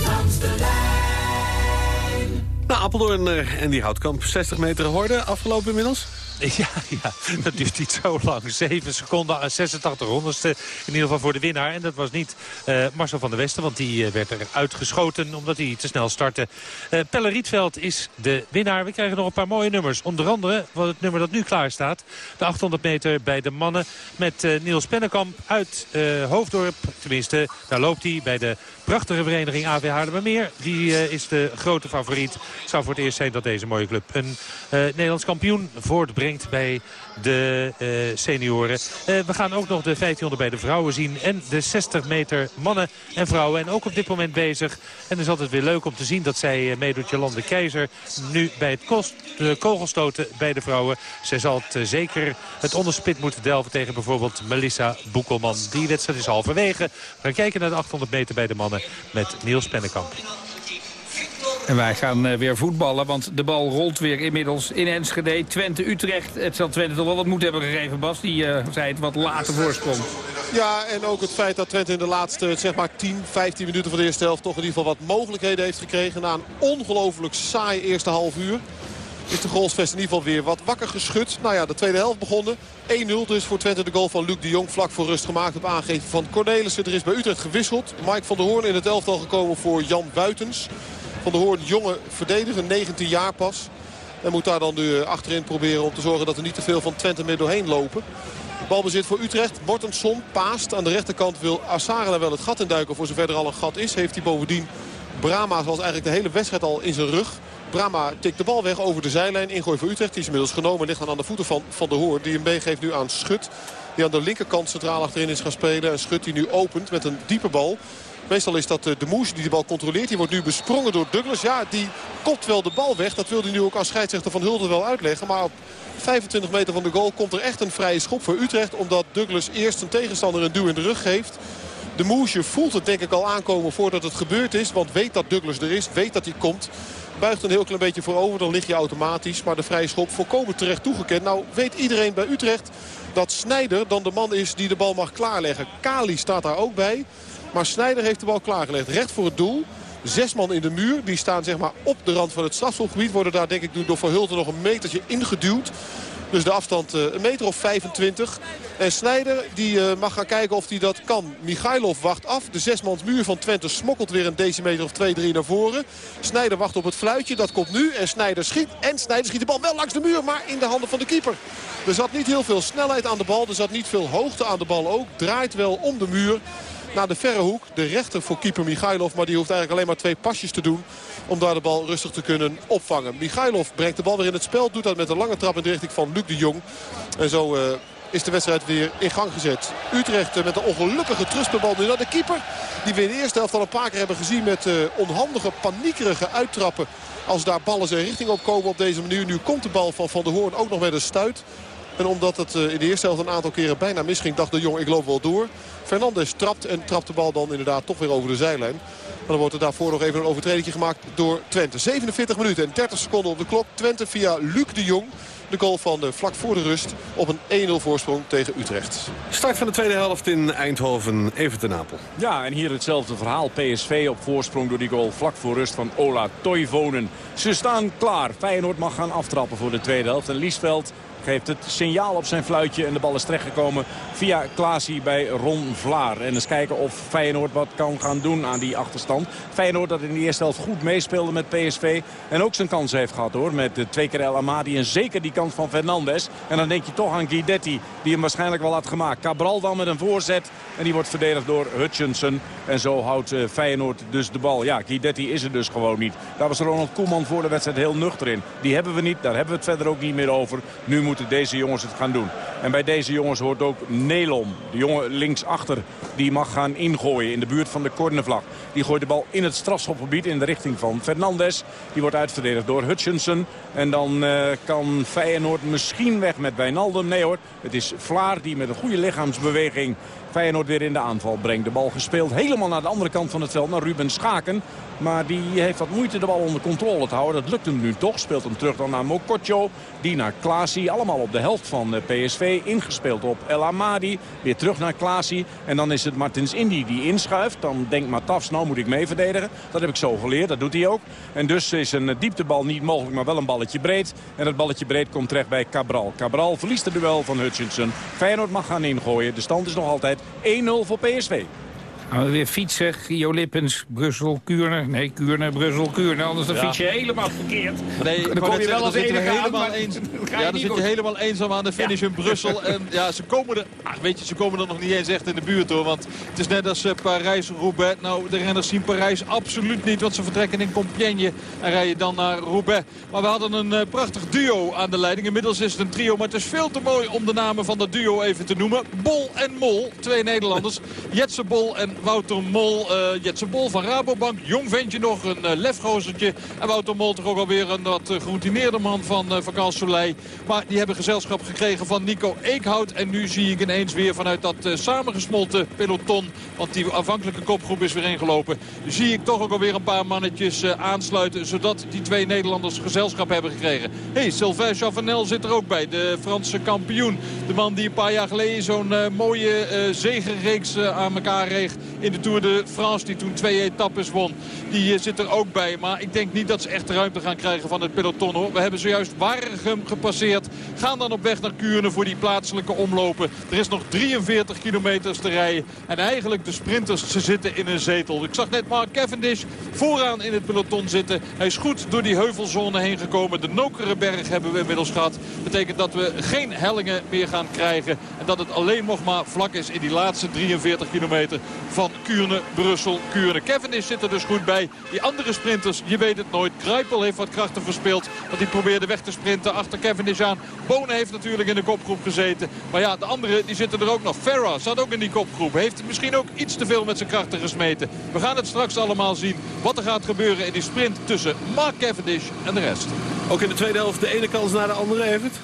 langs de lijn. Nou, Apeldoorn en die houtkamp, 60 meter horde, afgelopen inmiddels? Ja, ja, dat duurt niet zo lang. 7 seconden, 86 honderdste in ieder geval voor de winnaar. En dat was niet uh, Marcel van der Westen, want die uh, werd eruit geschoten omdat hij te snel startte. Uh, Pelle Rietveld is de winnaar. We krijgen nog een paar mooie nummers. Onder andere wat het nummer dat nu klaar staat. De 800 meter bij de mannen met Niels Pennekamp uit Hoofddorp. Tenminste, daar loopt hij bij de prachtige vereniging AV Haarlemmermeer. Die is de grote favoriet. Het zou voor het eerst zijn dat deze mooie club een Nederlands kampioen voortbrengt bij de uh, senioren. We gaan ook nog de 1500 bij de vrouwen zien. En de 60 meter mannen en vrouwen. En ook op dit moment bezig. En het is altijd weer leuk om te zien dat zij meedoet Jolande Keizer. Nu bij het kost, kogelstoten bij de vrouwen. Zij zal het, zeker het onderspit moeten delven tegen bijvoorbeeld Melissa Boekelman. Die wedstrijd is halverwege. We gaan kijken naar de 800 meter bij de mannen met Niels Pennekamp. En wij gaan uh, weer voetballen, want de bal rolt weer inmiddels in Enschede. Twente-Utrecht. Het zal Twente toch wel wat moeten hebben gegeven, Bas. Die uh, zei het wat later voorsprong. Ja, en ook het feit dat Twente in de laatste zeg maar 10, 15 minuten van de eerste helft... toch in ieder geval wat mogelijkheden heeft gekregen... na een ongelooflijk saai eerste half uur. Is de Grolsvest in ieder geval weer wat wakker geschud. Nou ja, de tweede helft begonnen. 1-0 dus voor Twente de goal van Luc de Jong. Vlak voor rust gemaakt op aangeven van Cornelissen. Er is bij Utrecht gewisseld. Mike van der Hoorn in het elftal gekomen voor Jan Buitens. Van der Hoorn, jonge verdediger, 19 jaar pas. En moet daar dan nu achterin proberen om te zorgen dat er niet te veel van Twente meer doorheen lopen. Balbezit voor Utrecht. Mortensson paast. Aan de rechterkant wil Assara wel het gat induiken. Voor zover er al een gat is. Heeft hij bovendien Brama zoals eigenlijk de hele wedstrijd al in zijn rug. Brama tikt de bal weg over de zijlijn. Ingooi voor Utrecht. Die is inmiddels genomen. Ligt dan aan de voeten van Van der Hoorn. Die hem meegeeft nu aan Schut. Die aan de linkerkant centraal achterin is gaan spelen. En Schut die nu opent met een diepe bal. Meestal is dat de Moes die de bal controleert. Die wordt nu besprongen door Douglas. Ja, die kopt wel de bal weg. Dat wil hij nu ook als scheidsrechter van Hulde wel uitleggen. Maar op 25 meter van de goal komt er echt een vrije schop voor Utrecht. Omdat Douglas eerst zijn tegenstander een duw in de rug geeft. De Moesje voelt het denk ik al aankomen voordat het gebeurd is. Want weet dat Douglas er is. Weet dat hij komt. Buigt een heel klein beetje voorover. Dan lig je automatisch. Maar de vrije schop volkomen terecht toegekend. Nou weet iedereen bij Utrecht dat Snijder dan de man is die de bal mag klaarleggen. Kali staat daar ook bij. Maar Snijder heeft de bal klaargelegd. Recht voor het doel. Zes man in de muur. Die staan zeg maar op de rand van het strafschopgebied. Worden daar denk ik door Van Hulten nog een metertje ingeduwd. Dus de afstand een meter of 25. En Snijder die mag gaan kijken of hij dat kan. Michailov wacht af. De zesmans muur van Twente smokkelt weer een decimeter of 2-3 naar voren. Snijder wacht op het fluitje. Dat komt nu. En Snijder schiet. En Snijder schiet de bal wel langs de muur. Maar in de handen van de keeper. Er zat niet heel veel snelheid aan de bal. Er zat niet veel hoogte aan de bal ook. Draait wel om de muur naar de verre hoek. De rechter voor keeper Michailov. Maar die hoeft eigenlijk alleen maar twee pasjes te doen. Om daar de bal rustig te kunnen opvangen. Michailov brengt de bal weer in het spel. Doet dat met een lange trap in de richting van Luc de Jong. En zo... Uh, is de wedstrijd weer in gang gezet. Utrecht eh, met een ongelukkige trustbal nu naar de keeper. Die we in de eerste helft al een paar keer hebben gezien met uh, onhandige, paniekerige uittrappen. Als daar ballen zijn richting op komen op deze manier. Nu komt de bal van Van der Hoorn ook nog met een stuit. En omdat het in de eerste helft een aantal keren bijna misging, dacht de Jong ik loop wel door. Fernandes trapt en trapt de bal dan inderdaad toch weer over de zijlijn. Maar dan wordt er daarvoor nog even een overtreding gemaakt door Twente. 47 minuten en 30 seconden op de klok. Twente via Luc de Jong. De goal van de vlak voor de rust op een 1-0 voorsprong tegen Utrecht. Start van de tweede helft in Eindhoven, even ten Apel. Ja, en hier hetzelfde verhaal. PSV op voorsprong door die goal vlak voor rust van Ola Toivonen. Ze staan klaar. Feyenoord mag gaan aftrappen voor de tweede helft. En Liesveld geeft het signaal op zijn fluitje. En de bal is terechtgekomen via Klaasie bij Ron Vlaar. En eens kijken of Feyenoord wat kan gaan doen aan die achterstand. Feyenoord dat in de eerste helft goed meespeelde met PSV. En ook zijn kans heeft gehad hoor. Met de twee keer El Amadi en zeker die kans van Fernandes. En dan denk je toch aan Guidetti die hem waarschijnlijk wel had gemaakt. Cabral dan met een voorzet. En die wordt verdedigd door Hutchinson. En zo houdt uh, Feyenoord dus de bal. Ja, Guidetti is er dus gewoon niet. Daar was Ronald Koeman voor de wedstrijd heel nuchter in. Die hebben we niet. Daar hebben we het verder ook niet meer over. Nu moet moeten deze jongens het gaan doen. En bij deze jongens hoort ook Nelom. De jongen linksachter die mag gaan ingooien in de buurt van de cornervlag. Die gooit de bal in het strafschopgebied in de richting van Fernandes. Die wordt uitverdedigd door Hutchinson. En dan uh, kan Feyenoord misschien weg met Wijnaldum. Nee hoor, het is Vlaar die met een goede lichaamsbeweging Feyenoord weer in de aanval brengt. De bal gespeeld helemaal naar de andere kant van het veld, naar Ruben Schaken. Maar die heeft wat moeite de bal onder controle te houden. Dat lukt hem nu toch. Speelt hem terug dan naar Mokotjo. Die naar Klaasie. Allemaal op de helft van eh, PSV. Ingespeeld op El Amadi. Weer terug naar Klaasie. En dan is het Martins Indy die inschuift. Dan denkt Matafs, nou moet ik mee verdedigen. Dat heb ik zo geleerd. Dat doet hij ook. En dus is een dieptebal niet mogelijk, maar wel een balletje breed. En dat balletje breed komt terecht bij Cabral. Cabral verliest het duel van Hutchinson. Feyenoord mag gaan ingooien. De stand is nog altijd 1-0 voor PSV. Nou, weer fietsen, Gio Lippens, Brussel, Kuurne. Nee, Kuurne, Brussel, Kuurne. Anders dan fiets je helemaal verkeerd. Nee, dan kom je wel als enige helemaal eens. Ja, dan zit je helemaal eenzaam aan de finish in Brussel. En ja, ze komen er, ach, weet je, ze komen er nog niet eens echt in de buurt hoor. Want het is net als uh, Parijs-Roubaix. Nou, de renners zien Parijs absoluut niet. Want ze vertrekken in Compiègne en rijden dan naar Roubaix. Maar we hadden een uh, prachtig duo aan de leiding. Inmiddels is het een trio, maar het is veel te mooi om de namen van dat duo even te noemen. Bol en Mol, twee Nederlanders. Jetse Bol en Wouter Mol. Uh, Jetse Bol van Rabobank. Jong ventje nog, een uh. En Wouter Mol toch ook alweer een wat uh, geroutineerde man van uh, Soleil. Maar die hebben gezelschap gekregen van Nico Eekhout. En nu zie ik ineens weer vanuit dat samengesmolten peloton. Want die afhankelijke kopgroep is weer ingelopen. Zie ik toch ook alweer een paar mannetjes aansluiten. Zodat die twee Nederlanders gezelschap hebben gekregen. hey, Sylvain Chavanel zit er ook bij. De Franse kampioen. De man die een paar jaar geleden zo'n mooie zegenreeks aan elkaar reeg in de Tour de France. Die toen twee etappes won. Die zit er ook bij. Maar ik denk niet dat ze echt ruimte gaan krijgen van het peloton. Hoor. We hebben zojuist Waregem gepasseerd. Gaan dan op weg naar Kuurne voor die plaatselijke omlopen. Er is nog 43 kilometers te rijden. En eigenlijk de sprinters, ze zitten in een zetel. Ik zag net Mark Cavendish vooraan in het peloton zitten. Hij is goed door die heuvelzone heen gekomen. De Nokerenberg hebben we inmiddels gehad. betekent dat we geen hellingen meer gaan krijgen. En dat het alleen nog maar vlak is in die laatste 43 kilometer van Kuurne, Brussel, Kuurne. Cavendish zit er dus goed bij. Die andere sprinters, je weet het nooit. Kruipel heeft wat krachten verspeeld. Want die probeerde weg te sprinten achter Cavendish aan. Bonen heeft natuurlijk in de kopgroep gezeten. Maar ja, de anderen die zitten er ook nog. Farah zat ook in die kopgroep. Heeft misschien ook iets te veel met zijn krachten gesmeten. We gaan het straks allemaal zien wat er gaat gebeuren in die sprint tussen Mark Cavendish en de rest. Ook in de tweede helft de ene kans naar de andere, Evert?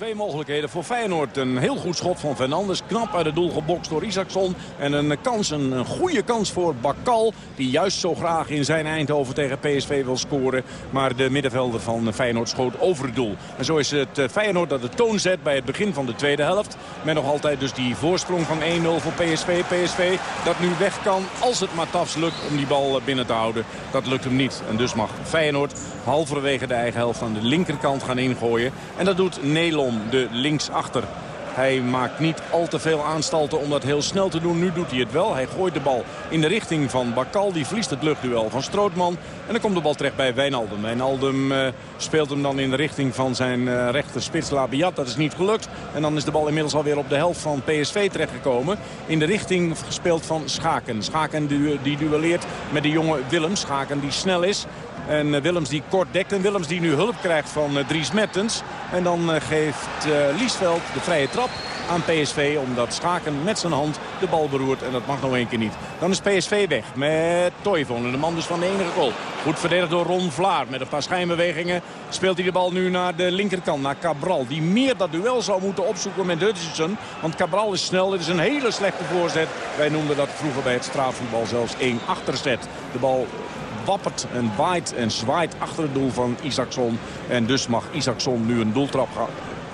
Twee mogelijkheden voor Feyenoord. Een heel goed schot van Fernandes. Knap uit het doel gebokst door Isaacson. En een kans, een, goede kans voor Bakal. Die juist zo graag in zijn Eindhoven tegen PSV wil scoren. Maar de middenvelder van Feyenoord schoot over het doel. En zo is het eh, Feyenoord dat de toon zet bij het begin van de tweede helft. Met nog altijd dus die voorsprong van 1-0 voor PSV. PSV dat nu weg kan als het maar tafs lukt om die bal eh, binnen te houden. Dat lukt hem niet. En dus mag Feyenoord halverwege de eigen helft aan de linkerkant gaan ingooien. En dat doet Nederland De linksachter. Hij maakt niet al te veel aanstalten om dat heel snel te doen. Nu doet hij het wel. Hij gooit de bal in de richting van Bakal. Die verliest het luchtduel van Strootman. En dan komt de bal terecht bij Wijnaldum. Wijnaldum uh, speelt hem dan in de richting van zijn uh, rechter spits Labiat. Dat is niet gelukt. En dan is de bal inmiddels alweer op de helft van PSV terechtgekomen. In de richting gespeeld van Schaken. Schaken die duelleert met de jonge Willem. Schaken die snel is. En uh, Willems die kort dekt. En Willems die nu hulp krijgt van uh, Dries Mertens. En dan uh, geeft Liesveld de vrije trap aan PSV. Omdat Schaken met zijn hand de bal beroert. En dat mag nog één keer niet. Dan is PSV weg met Toivonen. De man dus van de enige goal. Goed verdedigd door Ron Vlaar. Met een paar schijnbewegingen speelt hij de bal nu naar de linkerkant. Naar Cabral. Die meer dat duel zou moeten opzoeken met Hutchinson. Want Cabral is snel. Het is een hele slechte voorzet. Wij noemden dat vroeger bij het straafvoetbal zelfs één achterzet. De bal wappert en waait en zwaait achter het doel van Isaacson. En dus mag Isaacson nu een doeltrap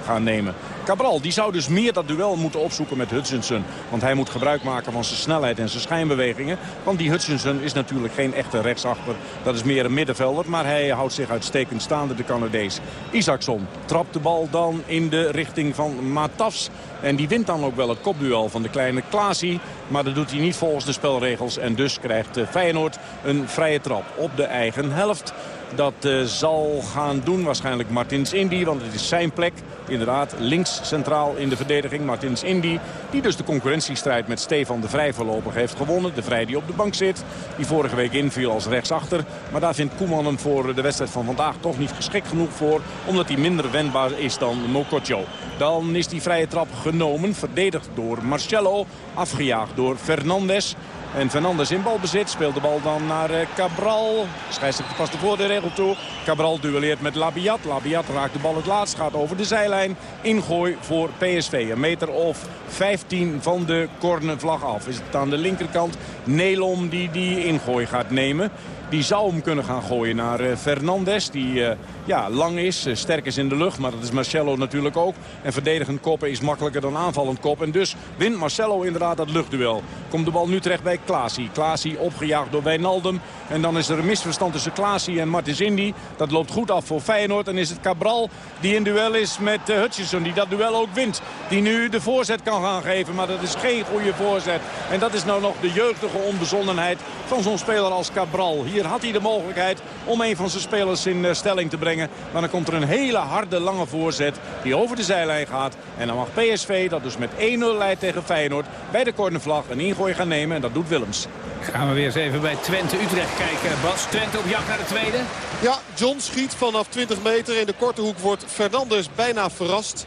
gaan, nemen. Cabral die zou dus meer dat duel moeten opzoeken met Hutchinson. Want hij moet gebruik maken van zijn snelheid en zijn schijnbewegingen. Want die Hutchinson is natuurlijk geen echte rechtsachter. Dat is meer een middenvelder. Maar hij houdt zich uitstekend staande, de Canadees. Isaacson trapt de bal dan in de richting van Matafs. En die wint dan ook wel het kopduel van de kleine Klaasie. Maar dat doet hij niet volgens de spelregels. En dus krijgt Feyenoord een vrije trap op de eigen helft. Dat uh, zal gaan doen waarschijnlijk Martins Indy, want het is zijn plek. Inderdaad, links centraal in de verdediging. Martins Indy, die dus de concurrentiestrijd met Stefan de Vrij voorlopig heeft gewonnen. De Vrij die op de bank zit, die vorige week inviel als rechtsachter. Maar daar vindt Koeman hem voor de wedstrijd van vandaag toch niet geschikt genoeg voor. Omdat hij minder wendbaar is dan Mokotjo. Dan is die vrije trap genomen, verdedigd door Marcello. Afgejaagd door Fernandes. En Fernandes in balbezit speelt de bal dan naar uh, Cabral. Scheidsrechter voor de regel toe. Cabral duelleert met Labiat. Labiat raakt de bal het laatst, gaat over de zijlijn. Ingooi voor PSV. Een meter of 15 van de cornervlag af. Is het aan de linkerkant Nelom die die ingooi gaat nemen. Die zou hem kunnen gaan gooien naar uh, Fernandes. Die uh, ja, lang is, uh, sterk is in de lucht. Maar dat is Marcelo natuurlijk ook. En verdedigend koppen is makkelijker dan aanvallend kop. En dus wint Marcelo inderdaad dat luchtduel. Komt de bal nu terecht bij Klaasie. Klaasie opgejaagd door Wijnaldum. En dan is er een misverstand tussen Klaasie en Martins Indy. Dat loopt goed af voor Feyenoord. En is het Cabral die in duel is met Hutchinson. Die dat duel ook wint. Die nu de voorzet kan gaan geven. Maar dat is geen goede voorzet. En dat is nou nog de jeugdige onbezonnenheid van zo'n speler als Cabral. Hier had hij de mogelijkheid om een van zijn spelers in stelling te brengen. Maar dan komt er een hele harde lange voorzet die over de zijlijn gaat. En dan mag PSV, dat dus met 1-0 leidt tegen Feyenoord, bij de cornervlag een ingooi gaan nemen. En dat doet Willems. Gaan we weer eens even bij Twente-Utrecht kijken. Bas, Twente op jacht naar de tweede? Ja, John schiet vanaf 20 meter. In de korte hoek wordt Fernandes bijna verrast.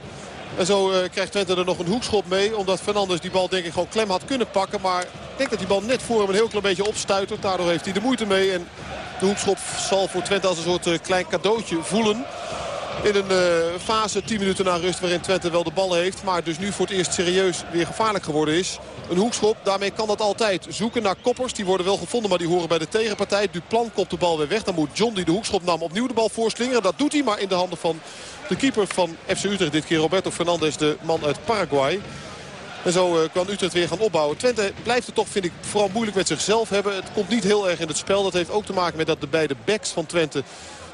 En zo uh, krijgt Twente er nog een hoekschop mee. Omdat Fernandes die bal denk ik gewoon klem had kunnen pakken. Maar denk dat die bal net voor hem een heel klein beetje opstuitert. Daardoor heeft hij de moeite mee. En de hoekschop zal voor Twente als een soort uh, klein cadeautje voelen. In een uh, fase 10 minuten na rust waarin Twente wel de bal heeft. Maar dus nu voor het eerst serieus weer gevaarlijk geworden is. Een hoekschop, daarmee kan dat altijd. Zoeken naar koppers, die worden wel gevonden, maar die horen bij de tegenpartij. Duplan kopt de bal weer weg. Dan moet John, die de hoekschop nam, opnieuw de bal voorslingeren. Dat doet hij, maar in de handen van de keeper van FC Utrecht. Dit keer Roberto Fernandes, de man uit Paraguay. En zo uh, kan Utrecht weer gaan opbouwen. Twente blijft het toch, vind ik, vooral moeilijk met zichzelf hebben. Het komt niet heel erg in het spel. Dat heeft ook te maken met dat de beide backs van Twente...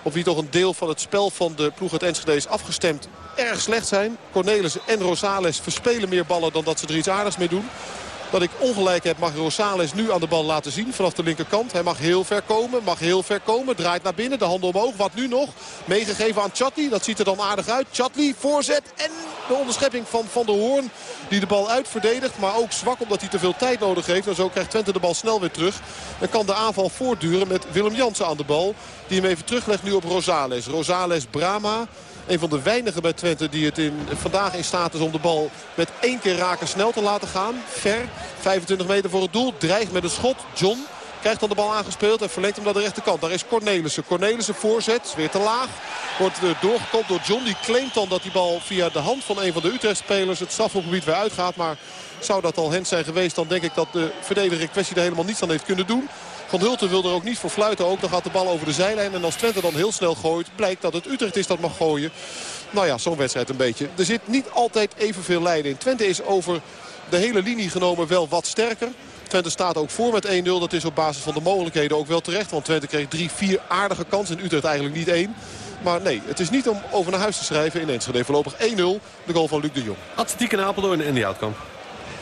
op wie toch een deel van het spel van de ploeg uit Enschede is afgestemd... erg slecht zijn. Cornelis en Rosales verspelen meer ballen dan dat ze er iets aardigs mee doen. Dat ik ongelijk heb mag Rosales nu aan de bal laten zien vanaf de linkerkant. Hij mag heel ver komen, mag heel ver komen. Draait naar binnen, de handen omhoog. Wat nu nog? Meegegeven aan Chatli. Dat ziet er dan aardig uit. Chatli, voorzet en de onderschepping van Van der Hoorn. Die de bal uitverdedigt, maar ook zwak omdat hij te veel tijd nodig heeft. En zo krijgt Twente de bal snel weer terug. En kan de aanval voortduren met Willem Jansen aan de bal. Die hem even teruglegt nu op Rosales. Rosales, Brama. Een van de weinigen bij Twente die het in, vandaag in staat is om de bal met één keer raken snel te laten gaan. Ver, 25 meter voor het doel, dreigt met een schot. John krijgt dan de bal aangespeeld en verlengt hem naar de rechterkant. Daar is Cornelissen. Cornelissen voorzet, weer te laag. Wordt doorgekopt door John. Die claimt dan dat die bal via de hand van een van de Utrecht-spelers het strafgebied weer uitgaat. Maar zou dat al Hens zijn geweest, dan denk ik dat de verdediger in kwestie er helemaal niets aan heeft kunnen doen. Van Hulten wil er ook niet voor fluiten. Ook dan gaat de bal over de zijlijn. En als Twente dan heel snel gooit, blijkt dat het Utrecht is dat mag gooien. Nou ja, zo'n wedstrijd een beetje. Er zit niet altijd evenveel lijden in. Twente is over de hele linie genomen wel wat sterker. Twente staat ook voor met 1-0. Dat is op basis van de mogelijkheden ook wel terecht. Want Twente kreeg drie, vier aardige kansen. En Utrecht eigenlijk niet één. Maar nee, het is niet om over naar huis te schrijven in Enschede. Voorlopig 1-0 de goal van Luc de Jong. Atletiek in Apeldoorn en Andy Houtkamp.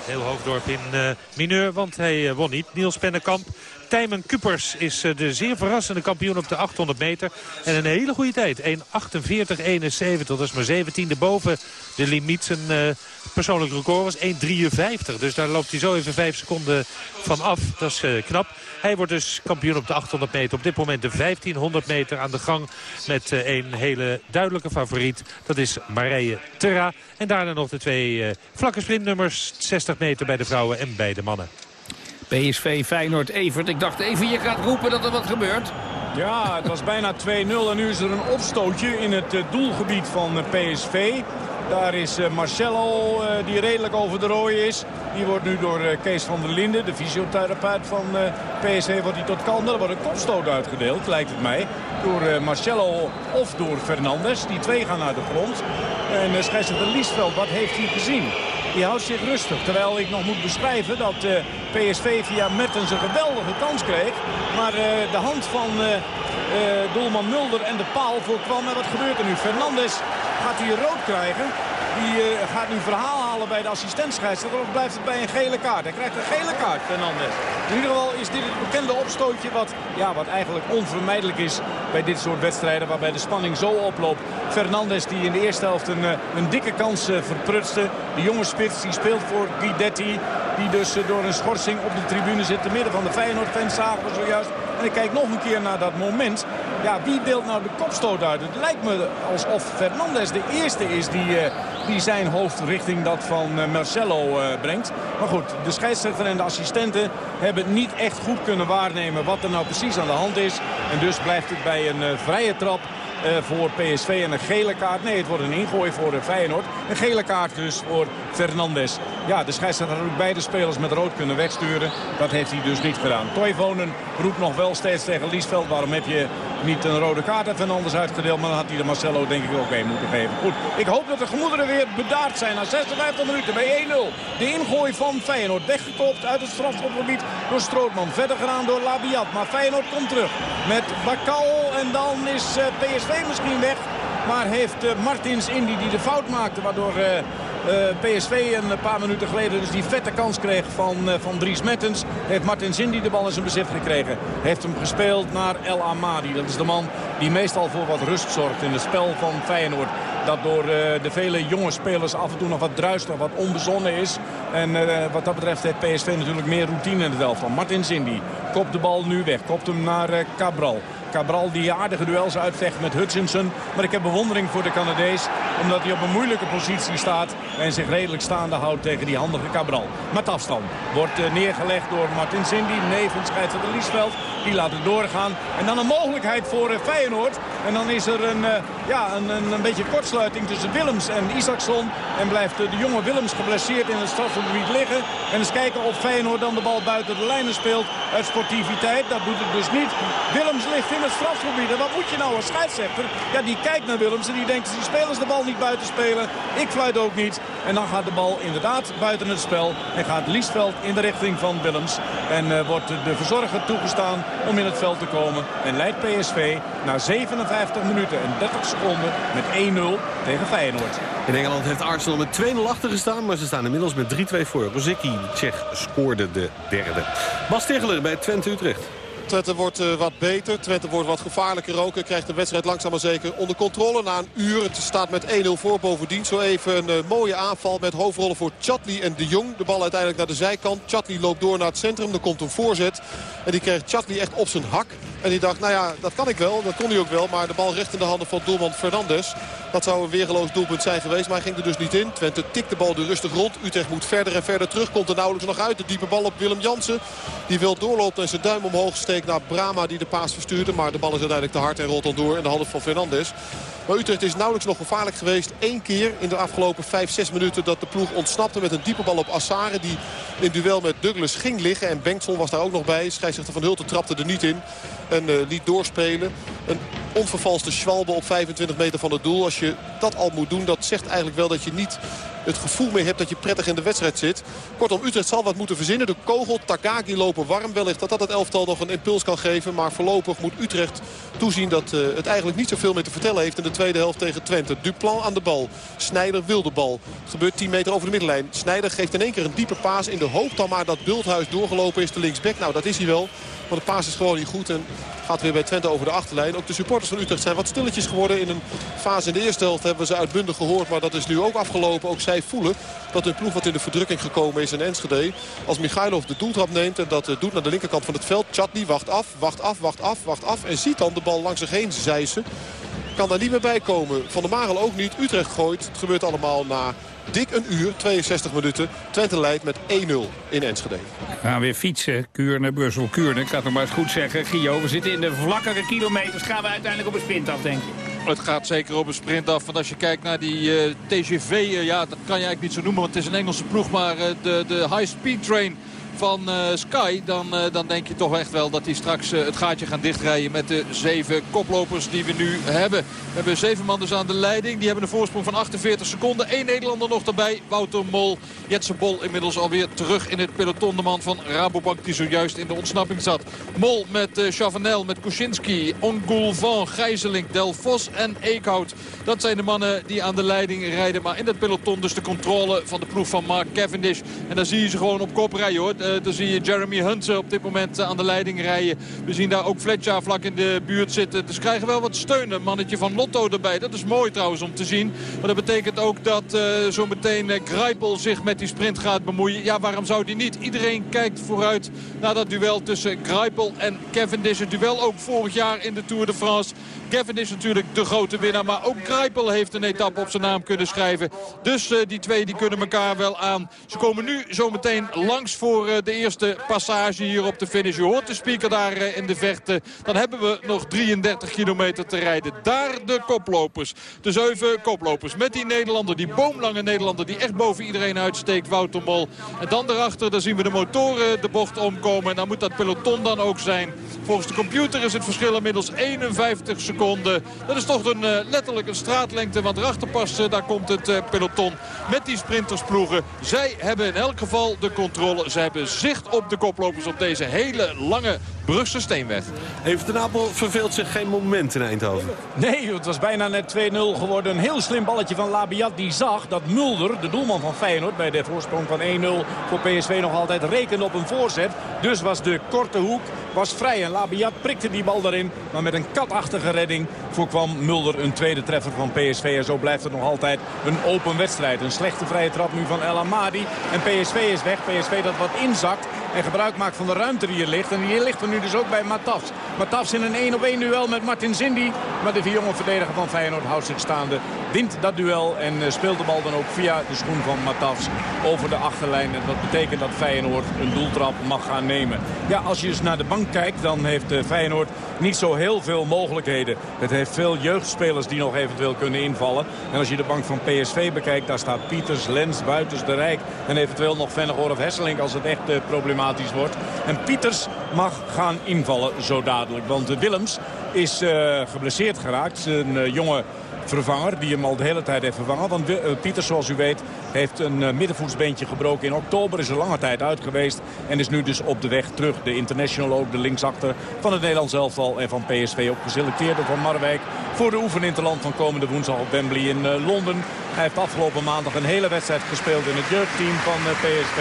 Heel Hoofddorp in uh, mineur, want hij uh, won niet. Niels Pennekamp. Tijmen Kupers is uh, de zeer verrassende kampioen op de 800 meter. En een hele goede tijd. 1.48.71. Dat is maar 17e boven de limiet. Zijn persoonlijk record was 1.53. Dus daar loopt hij zo even 5 seconden van af. Dat is knap. Hij wordt dus kampioen op de 800 meter. Op dit moment de 1500 meter aan de gang met een hele duidelijke favoriet. Dat is Marije Terra. En daarna nog de twee vlakke sprintnummers. 60 meter bij de vrouwen en bij de mannen. PSV Feyenoord Evert. Ik dacht even, je gaat roepen dat er wat gebeurt. Ja, het was bijna 2-0 en nu is er een opstootje in het doelgebied van PSV. Daar is Marcelo, die redelijk over de rooien is. Die wordt nu door Kees van der Linden, de fysiotherapeut van PSV, wordt hij tot kalm. Er wordt een kopstoot uitgedeeld, lijkt het mij. Door Marcelo of door Fernandes. Die twee gaan naar de grond. En scheidsrechter Liesveld, wat heeft hij gezien? Die houdt zich rustig. Terwijl ik nog moet beschrijven dat PSV via Mertens een geweldige kans kreeg. Maar de hand van doelman Mulder en de paal voorkwam. En wat gebeurt er nu? Fernandes gaat hier rood krijgen. Die gaat nu verhaal halen bij de assistentscheidsrechter. Of blijft het bij een gele kaart? Hij krijgt een gele kaart, Fernandes. In ieder geval is dit het bekende opstootje wat, ja, wat eigenlijk onvermijdelijk is bij dit soort wedstrijden. Waarbij de spanning zo oploopt. Fernandes die in de eerste helft een, een dikke kans verprutste. De jonge spits die speelt voor Guidetti. Die dus door een schorsing op de tribune zit. Te midden van de Feyenoord-fans zagen we zojuist. En ik kijk nog een keer naar dat moment. Ja, wie deelt nou de kopstoot uit? Het lijkt me alsof Fernandes de eerste is die, uh, die zijn hoofd richting dat van uh, Marcelo uh, brengt. Maar goed, de scheidsrechter en de assistenten hebben niet echt goed kunnen waarnemen wat er nou precies aan de hand is. En dus blijft het bij een vrije trap voor PSV en een gele kaart. Nee, het wordt een ingooi voor Feyenoord. Een gele kaart dus voor Fernandes. Ja, de scheidsrechter had ook beide spelers met rood kunnen wegsturen. Dat heeft hij dus niet gedaan. Toivonen roept nog wel steeds tegen Liesveld. Waarom heb je niet een rode kaart en Fernandes uitgedeeld? Maar dan had hij de Marcelo denk ik ook een moeten geven. Goed, ik hoop dat de gemoederen weer bedaard zijn. Na 56 minuten bij 1-0. De ingooi van Feyenoord. Weggekopt uit het strafschopgebied door Strootman. Verder gedaan door Labiat. Maar Feyenoord komt terug met Bakal. En dan is uh, PSV misschien weg. Maar heeft uh, Martins Indy die de fout maakte. Waardoor uh, uh, PSV een paar minuten geleden dus die vette kans kreeg van, van Dries Mertens. Heeft Martins Indy de bal in zijn bezit gekregen. Heeft hem gespeeld naar El Amadi. Dat is de man die meestal voor wat rust zorgt in het spel van Feyenoord. Dat door de vele jonge spelers af en toe nog wat druistig, wat onbezonnen is. En wat dat betreft heeft PSV natuurlijk meer routine in het elftal. Martins Indy kopt de bal nu weg. Kopt hem naar Cabral. Cabral die aardige duels uitvecht met Hutchinson. Maar ik heb bewondering voor de Canadees. Omdat hij op een moeilijke positie staat. En zich redelijk staande houdt tegen die handige Cabral. Met afstand wordt uh, neergelegd door Martin Cindy. Nevens scheidsrechter Liesveld. Die laat het doorgaan. En dan een mogelijkheid voor uh, Feyenoord. En dan is er een, uh, ja, een, een, een, beetje kortsluiting tussen Willems en Isaacson. En blijft de jonge Willems geblesseerd in het strafgebied liggen. En eens kijken of Feyenoord dan de bal buiten de lijnen speelt. Uit sportiviteit. Dat doet het dus niet. Willems ligt in wat moet je nou als scheidsrechter? Ja, die kijkt naar Willems en die denkt, die spelers de bal niet buiten spelen. Ik fluit ook niet. En dan gaat de bal inderdaad buiten het spel. En gaat Liesveld in de richting van Willems. En uh, wordt de verzorger toegestaan om in het veld te komen. En leidt PSV na 57 minuten en 30 seconden met 1-0 tegen Feyenoord. In Engeland heeft Arsenal met 2-0 achter gestaan, maar ze staan inmiddels met 3-2 voor. Rosicky, Tsjech, scoorde de derde. Bas Tegeler bij Twente Utrecht. Twente wordt uh, wat beter. Twente wordt wat gevaarlijker ook. Krijgt de wedstrijd langzaam maar zeker onder controle. Na een uur. Het staat met 1-0 voor. Bovendien zo even een uh, mooie aanval met hoofdrollen voor Chatli en De Jong. De bal uiteindelijk naar de zijkant. Chatli loopt door naar het centrum. Er komt een voorzet. En die kreeg Chatli echt op zijn hak. En die dacht, nou ja, dat kan ik wel. Dat kon hij ook wel. Maar de bal recht in de handen van doelman Fernandes. Dat zou een weergeloos doelpunt zijn geweest. Maar hij ging er dus niet in. Twente tikt de bal er rustig rond. Utrecht moet verder en verder terug. Komt er nauwelijks nog uit. De diepe bal op Willem Jansen. Die wil doorlopen en zijn duim omhoog steekt naar Brama die de paas verstuurde. Maar de bal is uiteindelijk te hard en rolt dan door in de handen van Fernandes. Maar Utrecht is nauwelijks nog gevaarlijk geweest. Eén keer in de afgelopen 5, 6 minuten dat de ploeg ontsnapte met een diepe bal op Assare. Die in duel met Douglas ging liggen. En Bengtson was daar ook nog bij. Scheidsrechter van Hulten trapte er niet in. En uh, liet doorspelen. Een onvervalste schwalbe op 25 meter van het doel. Als je dat al moet doen, dat zegt eigenlijk wel dat je niet het gevoel meer hebt dat je prettig in de wedstrijd zit. Kortom, Utrecht zal wat moeten verzinnen. De kogel, Takagi lopen warm. Wellicht dat dat het elftal nog een impuls kan geven. Maar voorlopig moet Utrecht toezien dat eh, het eigenlijk niet zoveel meer te vertellen heeft in de tweede helft tegen Twente. Duplan aan de bal. Snijder wil de bal. Gebeurt 10 meter over de middenlijn. Snijder geeft in één keer een diepe paas in de hoop dan maar dat Bulthuis doorgelopen is de linksback. Nou, dat is hij wel. Maar de paas is gewoon niet goed. En gaat weer bij Twente over de achterlijn. Ook de supporters van Utrecht zijn wat stilletjes geworden. In een fase in de eerste helft hebben we ze uitbundig gehoord. Maar dat is nu ook afgelopen. Ook voelen dat hun ploeg wat in de verdrukking gekomen is in Enschede. Als Michailov de doeltrap neemt en dat doet naar de linkerkant van het veld. Chatli wacht af, wacht af, wacht af, wacht af. En ziet dan de bal langs zich heen zeisen. Kan daar niet meer bij komen. Van der Marel ook niet. Utrecht gooit. Het gebeurt allemaal na dik een uur, 62 minuten. Twente leidt met 1-0 in Enschede. We gaan weer fietsen. Kuurne, Brussel, Kuurne. Ik ga het nog maar eens goed zeggen. Gio, we zitten in de vlakkere kilometers. Gaan we uiteindelijk op een sprint af, denk ik? Het gaat zeker op een sprint af. Want als je kijkt naar die eh, TGV, eh, ja, dat kan je eigenlijk niet zo noemen. Want het is een Engelse ploeg. Maar eh, de, de high speed train van uh, Sky... Dan, uh, dan denk je toch echt wel dat die straks uh, het gaatje gaan dichtrijden... met de zeven koplopers die we nu hebben. We hebben zeven man dus aan de leiding. Die hebben een voorsprong van 48 seconden. Eén Nederlander nog erbij. Wouter Mol. Jetse Bol inmiddels alweer terug in het peloton. De man van Rabobank die zojuist in de ontsnapping zat. Mol met Chavanel, met Kuczynski, Ongoulvan, Gijzeling, Del Vos en Eekhout. Dat zijn de mannen die aan de leiding rijden. Maar in dat peloton dus de controle van de ploeg van Mark Cavendish. En dan zie je ze gewoon op kop rijden hoor. Uh, dan zie je Jeremy Hunt op dit moment aan de leiding rijden. We zien daar ook Fletcher vlak in de buurt zitten. Dus krijgen wel wat steun. Een mannetje van Lotto erbij. Dat is mooi trouwens om te zien. Maar dat betekent ook dat zo meteen Greipel zich met die sprint gaat bemoeien. Ja, waarom zou die niet? Iedereen kijkt vooruit naar dat duel tussen Greipel en Cavendish. Het duel ook vorig jaar in de Tour de France. Kevin is natuurlijk de grote winnaar. Maar ook Greipel heeft een etappe op zijn naam kunnen schrijven. Dus uh, die twee die kunnen elkaar wel aan. Ze komen nu zometeen langs voor uh, de eerste passage hier op de finish. Je hoort de speaker daar uh, in de vechten. Dan hebben we nog 33 kilometer te rijden. Daar de koplopers. De zeven koplopers met die Nederlander. Die boomlange Nederlander die echt boven iedereen uitsteekt. Wouter Mol. En dan daarachter daar zien we de motoren de bocht omkomen. En dan moet dat peloton dan ook zijn. Volgens de computer is het verschil inmiddels 51 seconden. Dat is toch een, uh, letterlijk een straatlengte. Want erachter pas, daar komt het uh, peloton met die sprintersploegen. Zij hebben in elk geval de controle. Zij hebben zicht op de koplopers op deze hele lange Brugse Steenweg. Even de Napel verveelt zich geen moment in Eindhoven. Nee, het was bijna net 2-0 geworden. Een heel slim balletje van Labiat. Die zag dat Mulder, de doelman van Feyenoord... bij de voorsprong van 1-0 voor PSV nog altijd rekende op een voorzet. Dus was de korte hoek was vrij. En Labiat prikte die bal daarin. Maar met een katachtige redding voorkwam Mulder een tweede treffer van PSV. En zo blijft het nog altijd een open wedstrijd. Een slechte vrije trap nu van El Amadi. En PSV is weg. PSV dat wat inzakt. En gebruik maakt van de ruimte die hier ligt. En hier ligt er nu dus ook bij Matafs. Matafs in een 1 op 1 duel met Martin Zindi. Maar de jonge verdediger van Feyenoord houdt zich staande. Wint dat duel en speelt de bal dan ook via de schoen van Matafs over de achterlijn. En dat betekent dat Feyenoord een doeltrap mag gaan nemen. Ja, als je dus naar de bank kijkt, dan heeft Feyenoord niet zo heel veel mogelijkheden. Het heeft veel jeugdspelers die nog eventueel kunnen invallen. En als je de bank van PSV bekijkt, daar staat Pieters, Lens, Buitens, De Rijk... en eventueel nog Vennegoor of Hesselink als het echt uh, problematisch wordt. En Pieters mag gaan invallen zo dadelijk. Want uh, Willems is uh, geblesseerd geraakt. Een jonge vervanger die hem al de hele tijd heeft vervangen. Want uh, Pieters, zoals u weet, heeft een middenvoetsbeentje gebroken in oktober. Is er lange tijd uit geweest en is nu dus op de weg terug. De international ook, de linksachter van het Nederlands elftal en van PSV ook geselecteerd Van Marwijk. Voor de oefeninterland van komende woensdag op Wembley in Londen. Hij heeft afgelopen maandag een hele wedstrijd gespeeld in het jeugdteam van PSV.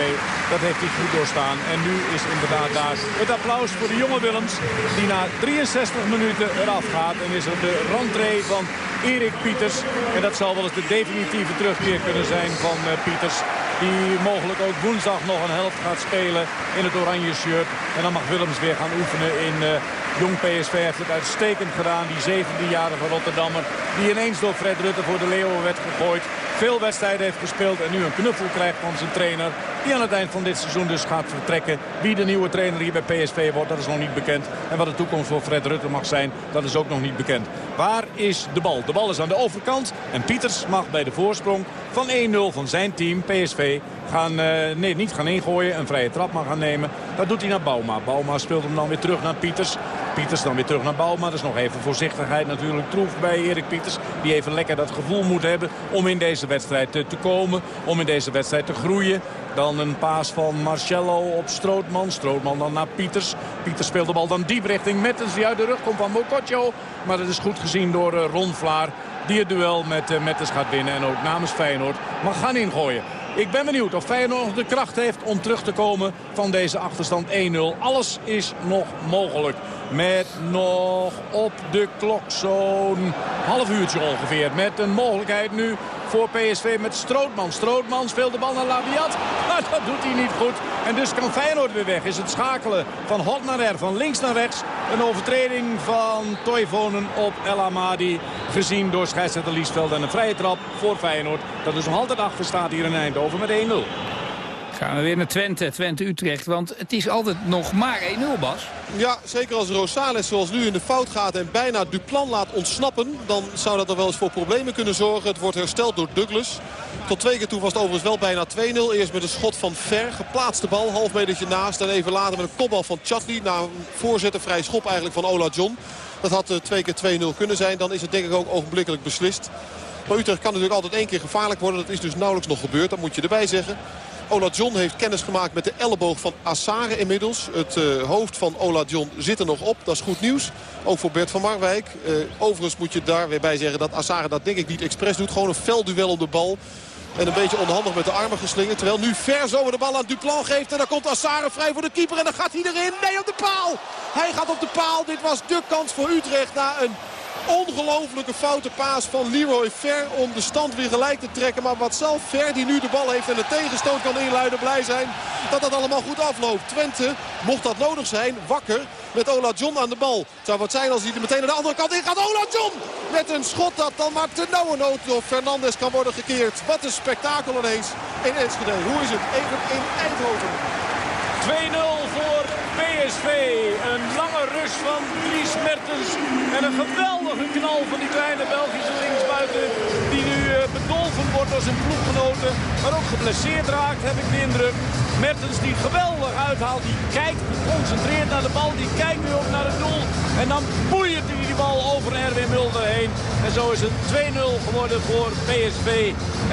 Dat heeft hij goed doorstaan. En nu is inderdaad daar het applaus voor de jonge Willems. Die na 63 minuten eraf gaat. En is er de rentree van Erik Pieters. En dat zal wel eens de definitieve terugkeer kunnen zijn van uh, Pieters. Die mogelijk ook woensdag nog een helft gaat spelen in het oranje shirt. En dan mag Willems weer gaan oefenen in uh, Jong PSV. heeft het uitstekend gedaan. Die 17-jarige Rotterdammer die ineens door Fred Rutte voor de Leeuwen werd gegooid. Veel wedstrijden heeft gespeeld en nu een knuffel krijgt van zijn trainer. Die aan het eind van dit seizoen dus gaat vertrekken. Wie de nieuwe trainer hier bij PSV wordt, dat is nog niet bekend. En wat de toekomst voor Fred Rutte mag zijn, dat is ook nog niet bekend. Waar is de bal? De bal is aan de overkant. En Pieters mag bij de voorsprong van 1-0 van zijn team, PSV, gaan, uh, nee, niet gaan ingooien. Een vrije trap mag gaan nemen. Dat doet hij naar Bauma. Bauma speelt hem dan weer terug naar Pieters. Pieters dan weer terug naar Bouma. Dat is nog even voorzichtigheid natuurlijk. Troef bij Erik Pieters. Die even lekker dat gevoel moet hebben om in deze wedstrijd te komen. Om in deze wedstrijd te groeien. Dan een paas van Marcello op Strootman. Strootman dan naar Pieters. Pieters speelt de bal dan diep richting Mettens die uit de rug komt van Mokotjo. Maar dat is goed gezien door uh, Ron Vlaar. Die het duel met uh, Mettens gaat winnen. En ook namens Feyenoord mag gaan ingooien. Ik ben benieuwd of Feyenoord de kracht heeft om terug te komen van deze achterstand 1-0. Alles is nog mogelijk. Met nog op de klok zo'n half uurtje ongeveer. Met een mogelijkheid nu voor PSV met Strootman. Strootman speelt de bal naar Labiat. Maar dat doet hij niet goed. En dus kan Feyenoord weer weg. Is het schakelen van hot naar her, van links naar rechts. Een overtreding van Toivonen op El Amadi. Gezien door scheidsrechter Liesveld. En een vrije trap voor Feyenoord. Dat dus nog altijd achter staat hier in Eindhoven met 1-0. Gaan we weer naar Twente, Twente-Utrecht. Want het is altijd nog maar 1-0, Bas. Ja, zeker als Rosales zoals nu in de fout gaat en bijna Duplan laat ontsnappen... dan zou dat er wel eens voor problemen kunnen zorgen. Het wordt hersteld door Douglas. Tot twee keer toe was het overigens wel bijna 2-0. Eerst met een schot van Ver, geplaatste bal, half metertje naast. En even later met een kopbal van Chatli. Na een voorzet, een vrij schop eigenlijk van Ola John. Dat had uh, twee keer 2-0 kunnen zijn. Dan is het denk ik ook ogenblikkelijk beslist. Maar Utrecht kan natuurlijk altijd één keer gevaarlijk worden. Dat is dus nauwelijks nog gebeurd, dat moet je erbij zeggen. Ola John heeft kennis gemaakt met de elleboog van Assare inmiddels. Het uh, hoofd van Ola John zit er nog op. Dat is goed nieuws. Ook voor Bert van Marwijk. Uh, overigens moet je daar weer bij zeggen dat Assare dat denk ik niet expres doet. Gewoon een veldduel op de bal. En een beetje onhandig met de armen geslingerd. Terwijl nu Ver zo de bal aan Duplan geeft. En dan komt Assare vrij voor de keeper. En dan gaat hij erin. Nee, op de paal. Hij gaat op de paal. Dit was de kans voor Utrecht na een ongelofelijke foute paas van Leroy Ver om de stand weer gelijk te trekken. Maar wat zelf Ver die nu de bal heeft en de tegenstoot kan inluiden blij zijn dat dat allemaal goed afloopt. Twente, mocht dat nodig zijn, wakker met Ola John aan de bal. Het zou wat zijn als hij er meteen naar de andere kant in gaat. Ola John met een schot dat dan maar te nauwe nood door Fernandes kan worden gekeerd. Wat een spektakel ineens in Enschede. Hoe is het? Even in Eindhoven. 2-0 voor PSV. Een lange rust van Dries Mertens. En een geweldige knal van die kleine Belgische linksbuiten. Uh, bedolven wordt als een ploeggenoten. Maar ook geblesseerd raakt, heb ik de indruk. Mertens die geweldig uithaalt. Die kijkt geconcentreerd naar de bal. Die kijkt nu ook naar het doel. En dan boeit hij die bal over Erwin Mulder heen. En zo is het 2-0 geworden voor PSV.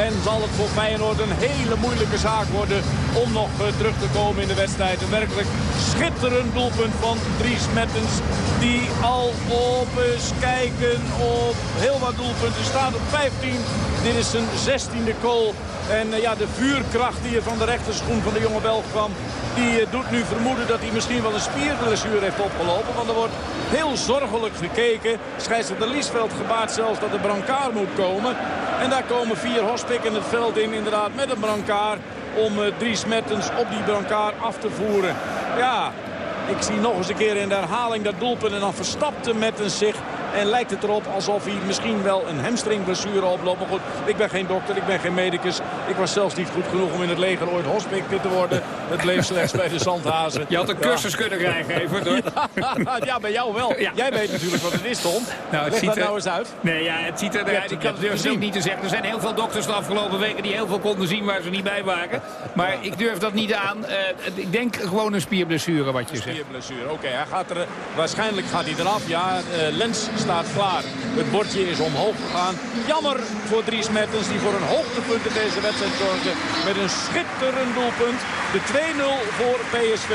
En zal het voor Feyenoord een hele moeilijke zaak worden om nog uh, terug te komen in de wedstrijd. Een werkelijk schitterend doelpunt van Dries Mertens. Die al op eens kijken op heel wat doelpunten staat op 15. Dit is zijn 16e goal. En uh, ja, de vuurkracht die er van de rechterschoen van de jonge Belg kwam... die uh, doet nu vermoeden dat hij misschien wel een spierblessure heeft opgelopen. Want er wordt heel zorgelijk gekeken. Scheidsrechter Liesveld gebaart zelfs dat de brancard moet komen. En daar komen vier hospikken het veld in inderdaad met een brancard... om uh, Dries Mertens op die brancard af te voeren. Ja, ik zie nog eens een keer in de herhaling dat doelpunt. En dan verstapte Mertens zich. En lijkt het erop alsof hij misschien wel een hamstringblessure oploopt. Maar goed, ik ben geen dokter, ik ben geen medicus. Ik was zelfs niet goed genoeg om in het leger ooit hospik te worden. Het bleef slechts bij de zandhazen. Je had een cursus ja. kunnen krijgen even, hoor. Ja, ja, bij jou wel. Ja. Jij weet natuurlijk wat het is, Tom. Nou, het Leg ziet dat er... nou eens uit. Nee, ja, het ziet er eruit. Ik kan het durf ook niet te zeggen. Er zijn heel veel dokters de afgelopen weken die heel veel konden zien waar ze niet bij waren. Maar ik durf dat niet aan. Uh, ik denk gewoon een spierblessure wat je zegt. Spierblessure, oké. Okay, hij gaat er, waarschijnlijk gaat hij eraf. Ja, uh, Lens staat klaar. Het bordje is omhoog gegaan. Jammer voor Dries Mertens die voor een hoogtepunt in deze wedstrijd zorgde. Met een schitterend doelpunt. De 2-0 voor PSV.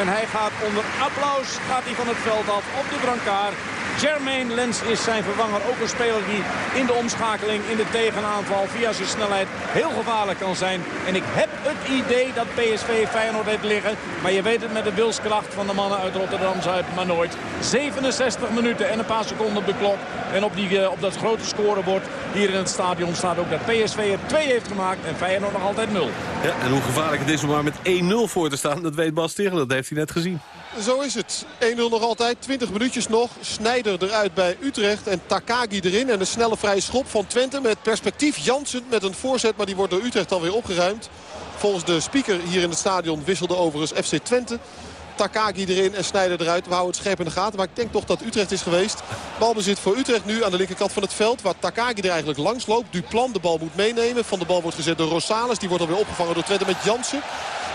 En hij gaat onder applaus gaat hij van het veld af op de brancard. Jermaine Lens is zijn vervanger. Ook een speler die in de omschakeling, in de tegenaanval, via zijn snelheid heel gevaarlijk kan zijn. En ik heb het idee dat PSV Feyenoord heeft liggen. Maar je weet het met de wilskracht van de mannen uit Rotterdam-Zuid maar nooit. 67 minuten en een paar seconden op de klok. En op, die, op dat grote scorebord hier in het stadion staat ook dat PSV er 2 heeft gemaakt en Feyenoord nog altijd 0. Ja, en hoe gevaarlijk het is om maar met 1-0 voor te staan, dat weet Bas Tegen. Dat heeft hij net gezien. Zo is het. 1-0 nog altijd. 20 minuutjes nog. Snijder eruit bij Utrecht. En Takagi erin. En een snelle vrije schop van Twente. Met perspectief Jansen met een voorzet. Maar die wordt door Utrecht alweer opgeruimd. Volgens de speaker hier in het stadion wisselde overigens FC Twente. Takagi erin en Snijder eruit. We houden het scherp in de gaten. Maar ik denk toch dat Utrecht is geweest. Balbezit voor Utrecht nu aan de linkerkant van het veld. Waar Takagi er eigenlijk langs loopt. Duplan de bal moet meenemen. Van de bal wordt gezet door Rosales. Die wordt alweer opgevangen door Twente met Jansen.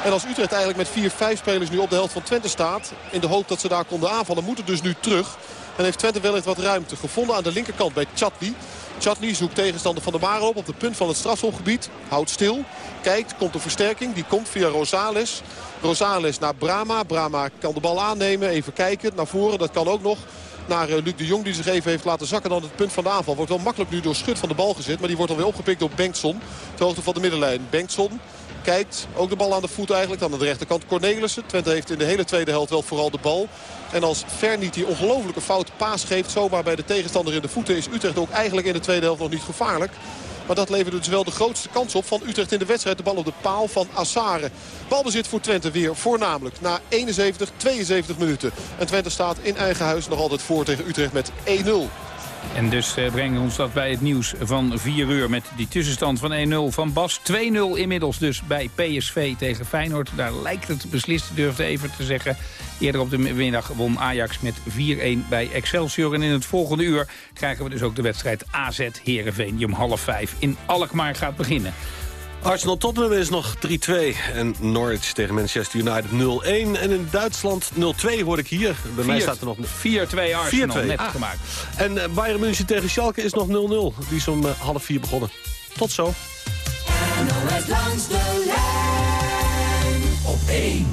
En als Utrecht eigenlijk met vier, vijf spelers nu op de helft van Twente staat... in de hoop dat ze daar konden aanvallen, moet het dus nu terug. En heeft Twente wellicht wat ruimte gevonden aan de linkerkant bij Chatli. Chatli zoekt tegenstander van de Mare op op de punt van het strafschopgebied. Houdt stil, kijkt, komt een versterking. Die komt via Rosales. Rosales naar Brama. Brama kan de bal aannemen, even kijken naar voren. Dat kan ook nog naar eh, Luc de Jong die zich even heeft laten zakken dan het punt van de aanval. Wordt wel makkelijk nu door Schut van de bal gezet. Maar die wordt alweer opgepikt door Bengtson. Ter hoogte van de middenlijn. Bengtson kijkt. Ook de bal aan de voet eigenlijk. Dan aan de rechterkant Cornelissen. Twente heeft in de hele tweede helft wel vooral de bal. En als Ver niet die ongelofelijke fout paas geeft zomaar bij de tegenstander in de voeten... is Utrecht ook eigenlijk in de tweede helft nog niet gevaarlijk. Maar dat levert dus wel de grootste kans op van Utrecht in de wedstrijd. De bal op de paal van Assare. Balbezit voor Twente weer voornamelijk na 71, 72 minuten. En Twente staat in eigen huis nog altijd voor tegen Utrecht met 1-0. En dus eh, brengen we ons dat bij het nieuws van 4 uur met die tussenstand van 1-0 van Bas. 2-0 inmiddels dus bij PSV tegen Feyenoord. Daar lijkt het beslist, durfde even te zeggen. Eerder op de middag won Ajax met 4-1 bij Excelsior. En in het volgende uur krijgen we dus ook de wedstrijd AZ Heerenveen... die om half vijf in Alkmaar gaat beginnen. Arsenal Tottenham is nog 3-2. En Norwich tegen Manchester United 0-1. En in Duitsland 0-2 hoor ik hier. Bij mij staat er nog 4-2 Arsenal, 4-2. net Ah. gemaakt. En eh, Bayern München tegen Schalke is nog 0-0. Die is om eh, half vier begonnen. Tot zo. NOS langs de lijn op 1.